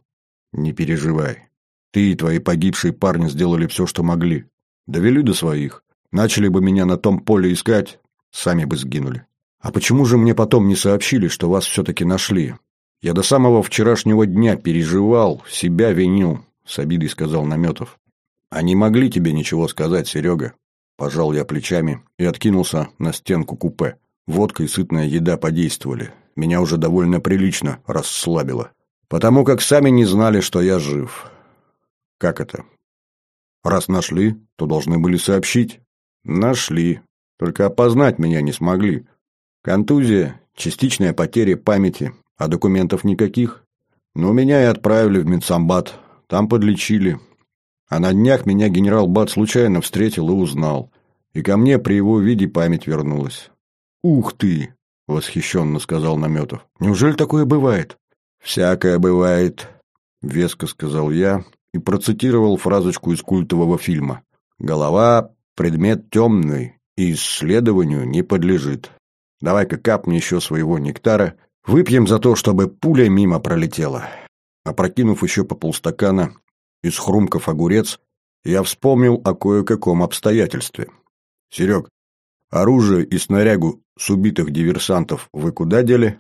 Не переживай. Ты и твои погибшие парни сделали все, что могли. Довели до своих. Начали бы меня на том поле искать, сами бы сгинули. А почему же мне потом не сообщили, что вас все-таки нашли? Я до самого вчерашнего дня переживал, себя винил. с обидой сказал Наметов. Они могли тебе ничего сказать, Серега. Пожал я плечами и откинулся на стенку купе. Водка и сытная еда подействовали. Меня уже довольно прилично расслабило. Потому как сами не знали, что я жив. Как это? Раз нашли, то должны были сообщить. Нашли. Только опознать меня не смогли. Контузия, частичная потеря памяти, а документов никаких. Но меня и отправили в медсамбат. Там подлечили. А на днях меня генерал Бат случайно встретил и узнал. И ко мне при его виде память вернулась. «Ух ты!» — восхищенно сказал Наметов. «Неужели такое бывает?» «Всякое бывает», — веско сказал я и процитировал фразочку из культового фильма. «Голова — предмет темный и исследованию не подлежит. Давай-ка капни еще своего нектара, выпьем за то, чтобы пуля мимо пролетела». Опрокинув еще по полстакана из хрумков огурец, я вспомнил о кое-каком обстоятельстве. «Серег, оружие и снарягу с убитых диверсантов вы куда дели?»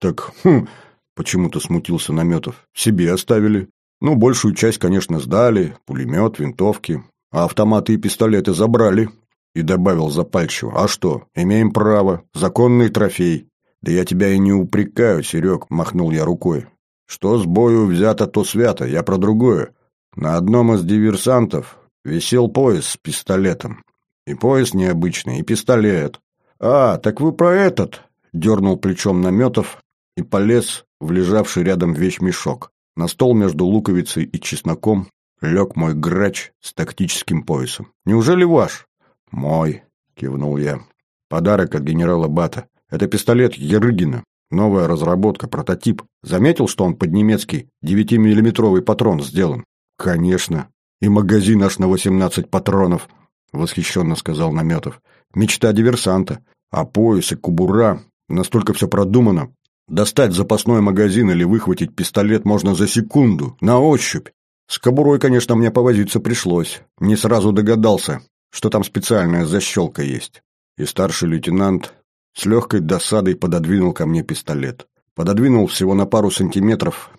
«Так, хм...» — почему-то смутился Наметов. «Себе оставили. Ну, большую часть, конечно, сдали. Пулемет, винтовки. А автоматы и пистолеты забрали». И добавил запальчиво. «А что? Имеем право. Законный трофей». «Да я тебя и не упрекаю, Серег», — махнул я рукой. «Что с бою взято, то свято. Я про другое. На одном из диверсантов висел пояс с пистолетом. И пояс необычный, и пистолет. «А, так вы про этот!» — дернул плечом Наметов и полез в лежавший рядом вещмешок. На стол между луковицей и чесноком лег мой грач с тактическим поясом. «Неужели ваш?» «Мой», — кивнул я. «Подарок от генерала Бата. Это пистолет Ерыгина. Новая разработка, прототип. Заметил, что он под немецкий 9-миллиметровый патрон сделан?» «Конечно. И магазин аж на 18 патронов», — восхищенно сказал Наметов. «Мечта диверсанта. А пояс и кубура. Настолько все продумано. Достать запасной магазин или выхватить пистолет можно за секунду, на ощупь. С кобурой, конечно, мне повозиться пришлось. Не сразу догадался, что там специальная защелка есть. И старший лейтенант с легкой досадой пододвинул ко мне пистолет. Пододвинул всего на пару сантиметров,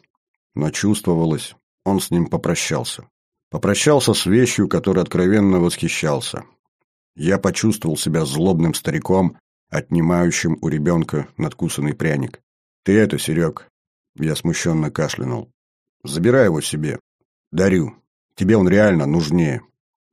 но чувствовалось, он с ним попрощался. Попрощался с вещью, которой откровенно восхищался. Я почувствовал себя злобным стариком, отнимающим у ребенка надкусанный пряник. «Ты это, Серег!» Я смущенно кашлянул. «Забирай его себе. Дарю. Тебе он реально нужнее».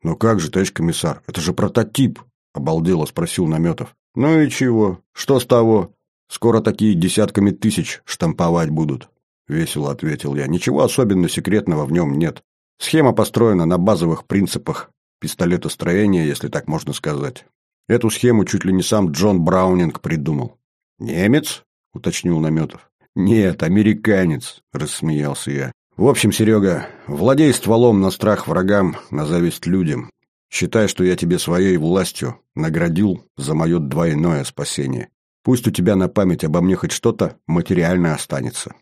«Но как же, товарищ комиссар, это же прототип!» — обалдело спросил Наметов. «Ну и чего? Что с того? Скоро такие десятками тысяч штамповать будут», — весело ответил я. «Ничего особенно секретного в нем нет. Схема построена на базовых принципах пистолетостроения, если так можно сказать. Эту схему чуть ли не сам Джон Браунинг придумал. «Немец?» — уточнил Наметов. «Нет, американец», — рассмеялся я. «В общем, Серега, владей стволом на страх врагам, на зависть людям. Считай, что я тебе своей властью наградил за мое двойное спасение. Пусть у тебя на память обо мне хоть что-то материальное останется».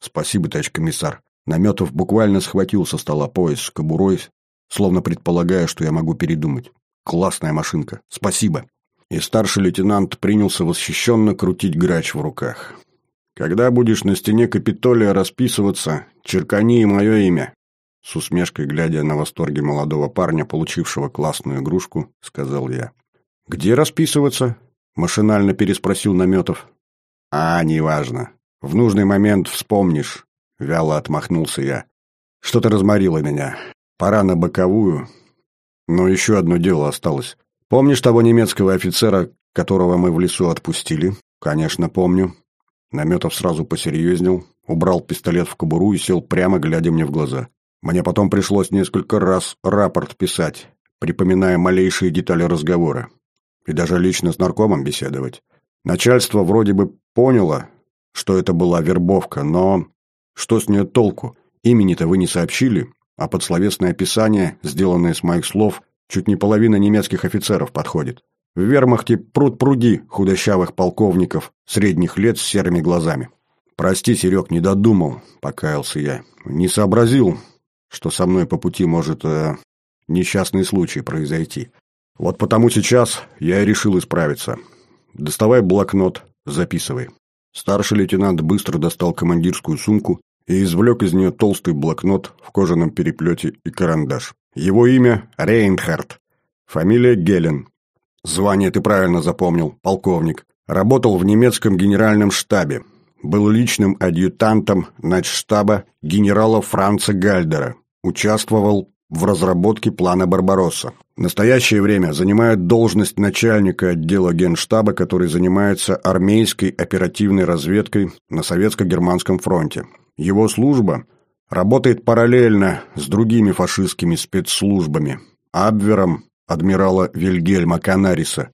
«Спасибо, товарищ комиссар». Наметов буквально схватил со стола пояс с кобурой, словно предполагая, что я могу передумать. Классная машинка. Спасибо. И старший лейтенант принялся восхищенно крутить грач в руках. Когда будешь на стене Капитолия расписываться, черкани и мое имя. С усмешкой, глядя на восторге молодого парня, получившего классную игрушку, сказал я. «Где расписываться?» – машинально переспросил Наметов. «А, неважно. В нужный момент вспомнишь», – вяло отмахнулся я. «Что-то разморило меня. Пора на боковую, но еще одно дело осталось. Помнишь того немецкого офицера, которого мы в лесу отпустили? Конечно, помню. Наметов сразу посерьезнел, убрал пистолет в кобуру и сел прямо, глядя мне в глаза. Мне потом пришлось несколько раз рапорт писать, припоминая малейшие детали разговора. И даже лично с наркомом беседовать. Начальство вроде бы поняло, что это была вербовка, но... Что с нее толку? Имени-то вы не сообщили, а под словесное описание, сделанное с моих слов, чуть не половина немецких офицеров подходит. В вермахте пруд-пруди худощавых полковников средних лет с серыми глазами. «Прости, Серег, не додумал», — покаялся я. «Не сообразил, что со мной по пути может э, несчастный случай произойти. Вот потому сейчас я и решил исправиться. Доставай блокнот, записывай». Старший лейтенант быстро достал командирскую сумку и извлек из нее толстый блокнот в кожаном переплете и карандаш. Его имя Рейнхард, фамилия Гелен. Звание ты правильно запомнил, полковник. Работал в немецком генеральном штабе. Был личным адъютантом начштаба генерала Франца Гальдера. Участвовал в разработке плана Барбаросса. В настоящее время занимает должность начальника отдела генштаба, который занимается армейской оперативной разведкой на Советско-Германском фронте. Его служба работает параллельно с другими фашистскими спецслужбами – Абвером адмирала Вильгельма Канариса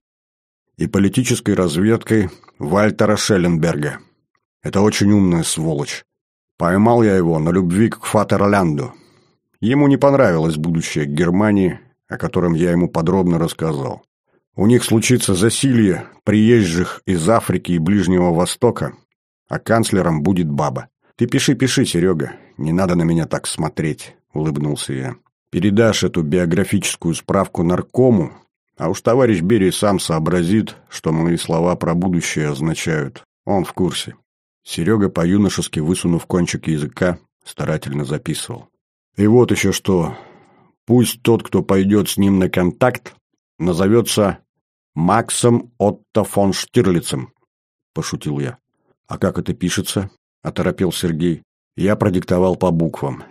и политической разведкой Вальтера Шелленберга. Это очень умная сволочь. Поймал я его на любви к Фатерлянду. Ему не понравилось будущее Германии, о котором я ему подробно рассказал. У них случится засилье приезжих из Африки и Ближнего Востока, а канцлером будет баба. Ты пиши, пиши, Серега, не надо на меня так смотреть, улыбнулся я. Передашь эту биографическую справку наркому, а уж товарищ Берий сам сообразит, что мои слова про будущее означают. Он в курсе. Серега, по-юношески высунув кончик языка, старательно записывал. И вот еще что. Пусть тот, кто пойдет с ним на контакт, назовется Максом Отто фон Штирлицем, пошутил я. А как это пишется? Оторопел Сергей. Я продиктовал по буквам.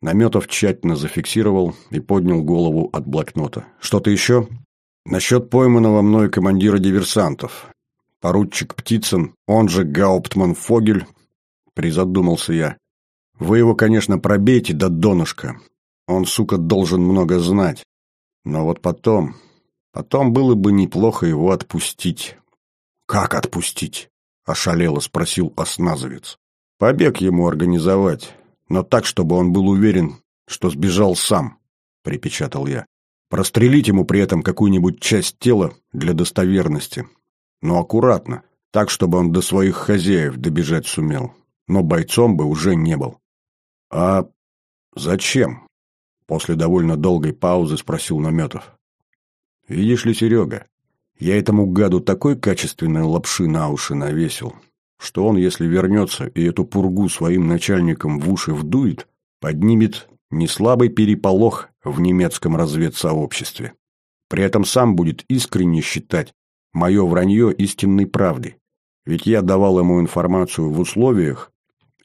Наметов тщательно зафиксировал и поднял голову от блокнота. Что-то еще? Насчет пойманного мной командира диверсантов. Поручик Птицын, он же Гауптман Фогель, призадумался я. Вы его, конечно, пробейте до донышка. Он, сука, должен много знать. Но вот потом... Потом было бы неплохо его отпустить. «Как отпустить?» — ошалело спросил осназовец. «Побег ему организовать, но так, чтобы он был уверен, что сбежал сам», — припечатал я. «Прострелить ему при этом какую-нибудь часть тела для достоверности. Но аккуратно, так, чтобы он до своих хозяев добежать сумел. Но бойцом бы уже не был. «А зачем?» После довольно долгой паузы спросил Наметов. «Видишь ли, Серега, я этому гаду такой качественной лапши на уши навесил, что он, если вернется и эту пургу своим начальникам в уши вдует, поднимет неслабый переполох в немецком разведсообществе. При этом сам будет искренне считать мое вранье истинной правдой. Ведь я давал ему информацию в условиях,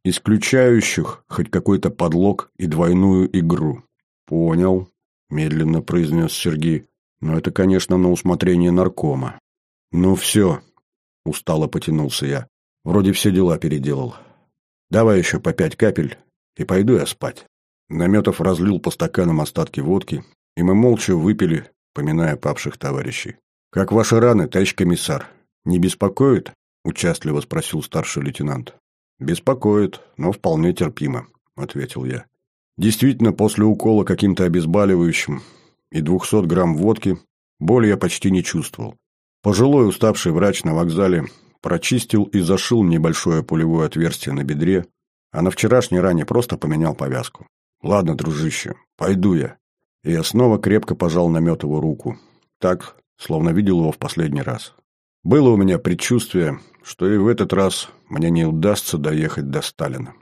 исключающих хоть какой-то подлог и двойную игру. «Понял», — медленно произнес Сергей. «Но это, конечно, на усмотрение наркома». «Ну все», — устало потянулся я. «Вроде все дела переделал. Давай еще по пять капель, и пойду я спать». Наметов разлил по стаканам остатки водки, и мы молча выпили, поминая павших товарищей. «Как ваши раны, товарищ комиссар? Не беспокоит?» – участливо спросил старший лейтенант. «Беспокоит, но вполне терпимо», – ответил я. Действительно, после укола каким-то обезболивающим и 200 грамм водки боли я почти не чувствовал. Пожилой уставший врач на вокзале прочистил и зашил небольшое пулевое отверстие на бедре, а на вчерашней ране просто поменял повязку. «Ладно, дружище, пойду я». И я снова крепко пожал Наметову руку. Так, словно видел его в последний раз. Было у меня предчувствие, что и в этот раз мне не удастся доехать до Сталина.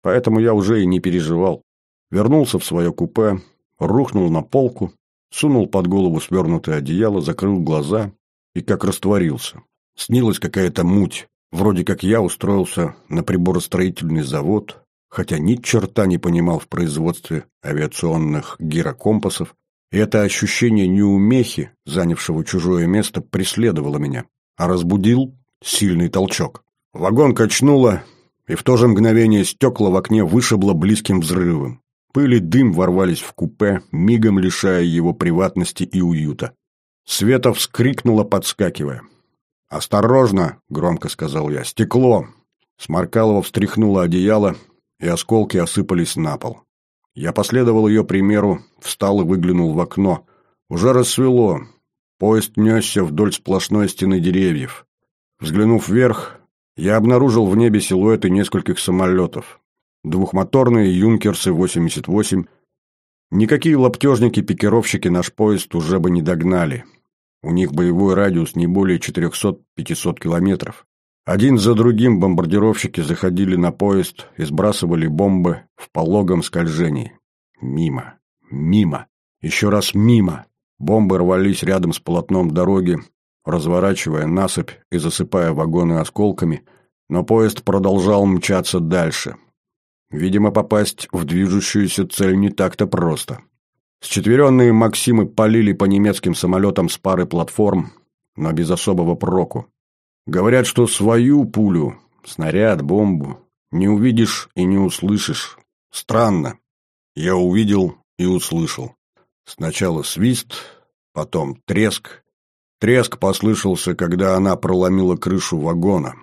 Поэтому я уже и не переживал. Вернулся в свое купе, рухнул на полку, сунул под голову свернутое одеяло, закрыл глаза и как растворился. Снилась какая-то муть. Вроде как я устроился на приборостроительный завод, хотя ни черта не понимал в производстве авиационных гирокомпасов, и это ощущение неумехи, занявшего чужое место, преследовало меня, а разбудил сильный толчок. Вагон качнуло, и в то же мгновение стекла в окне вышибло близким взрывом. Пыль и дым ворвались в купе, мигом лишая его приватности и уюта. Света вскрикнула, подскакивая. «Осторожно!» — громко сказал я. «Стекло!» Сморкалова встряхнула одеяло, и осколки осыпались на пол. Я последовал ее примеру, встал и выглянул в окно. Уже рассвело. Поезд несся вдоль сплошной стены деревьев. Взглянув вверх, я обнаружил в небе силуэты нескольких самолетов. Двухмоторные «Юнкерсы-88». Никакие лаптежники-пикировщики наш поезд уже бы не догнали. У них боевой радиус не более 400-500 километров. Один за другим бомбардировщики заходили на поезд и сбрасывали бомбы в пологом скольжении. Мимо. Мимо. Еще раз мимо. Бомбы рвались рядом с полотном дороги, разворачивая насыпь и засыпая вагоны осколками, но поезд продолжал мчаться дальше. Видимо, попасть в движущуюся цель не так-то просто. Счетверенные «Максимы» полили по немецким самолетам с пары платформ, но без особого проку. Говорят, что свою пулю, снаряд, бомбу, не увидишь и не услышишь. Странно. Я увидел и услышал. Сначала свист, потом треск. Треск послышался, когда она проломила крышу вагона.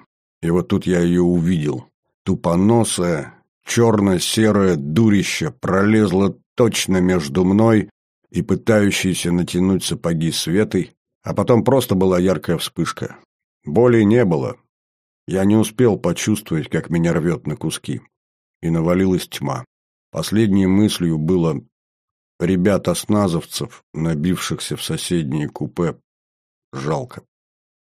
И вот тут я ее увидел. Тупоносая, черно-серое дурище пролезло точно между мной и пытающейся натянуть сапоги Светой, а потом просто была яркая вспышка. Боли не было. Я не успел почувствовать, как меня рвет на куски. И навалилась тьма. Последней мыслью было ребят-осназовцев, набившихся в соседние купе, жалко.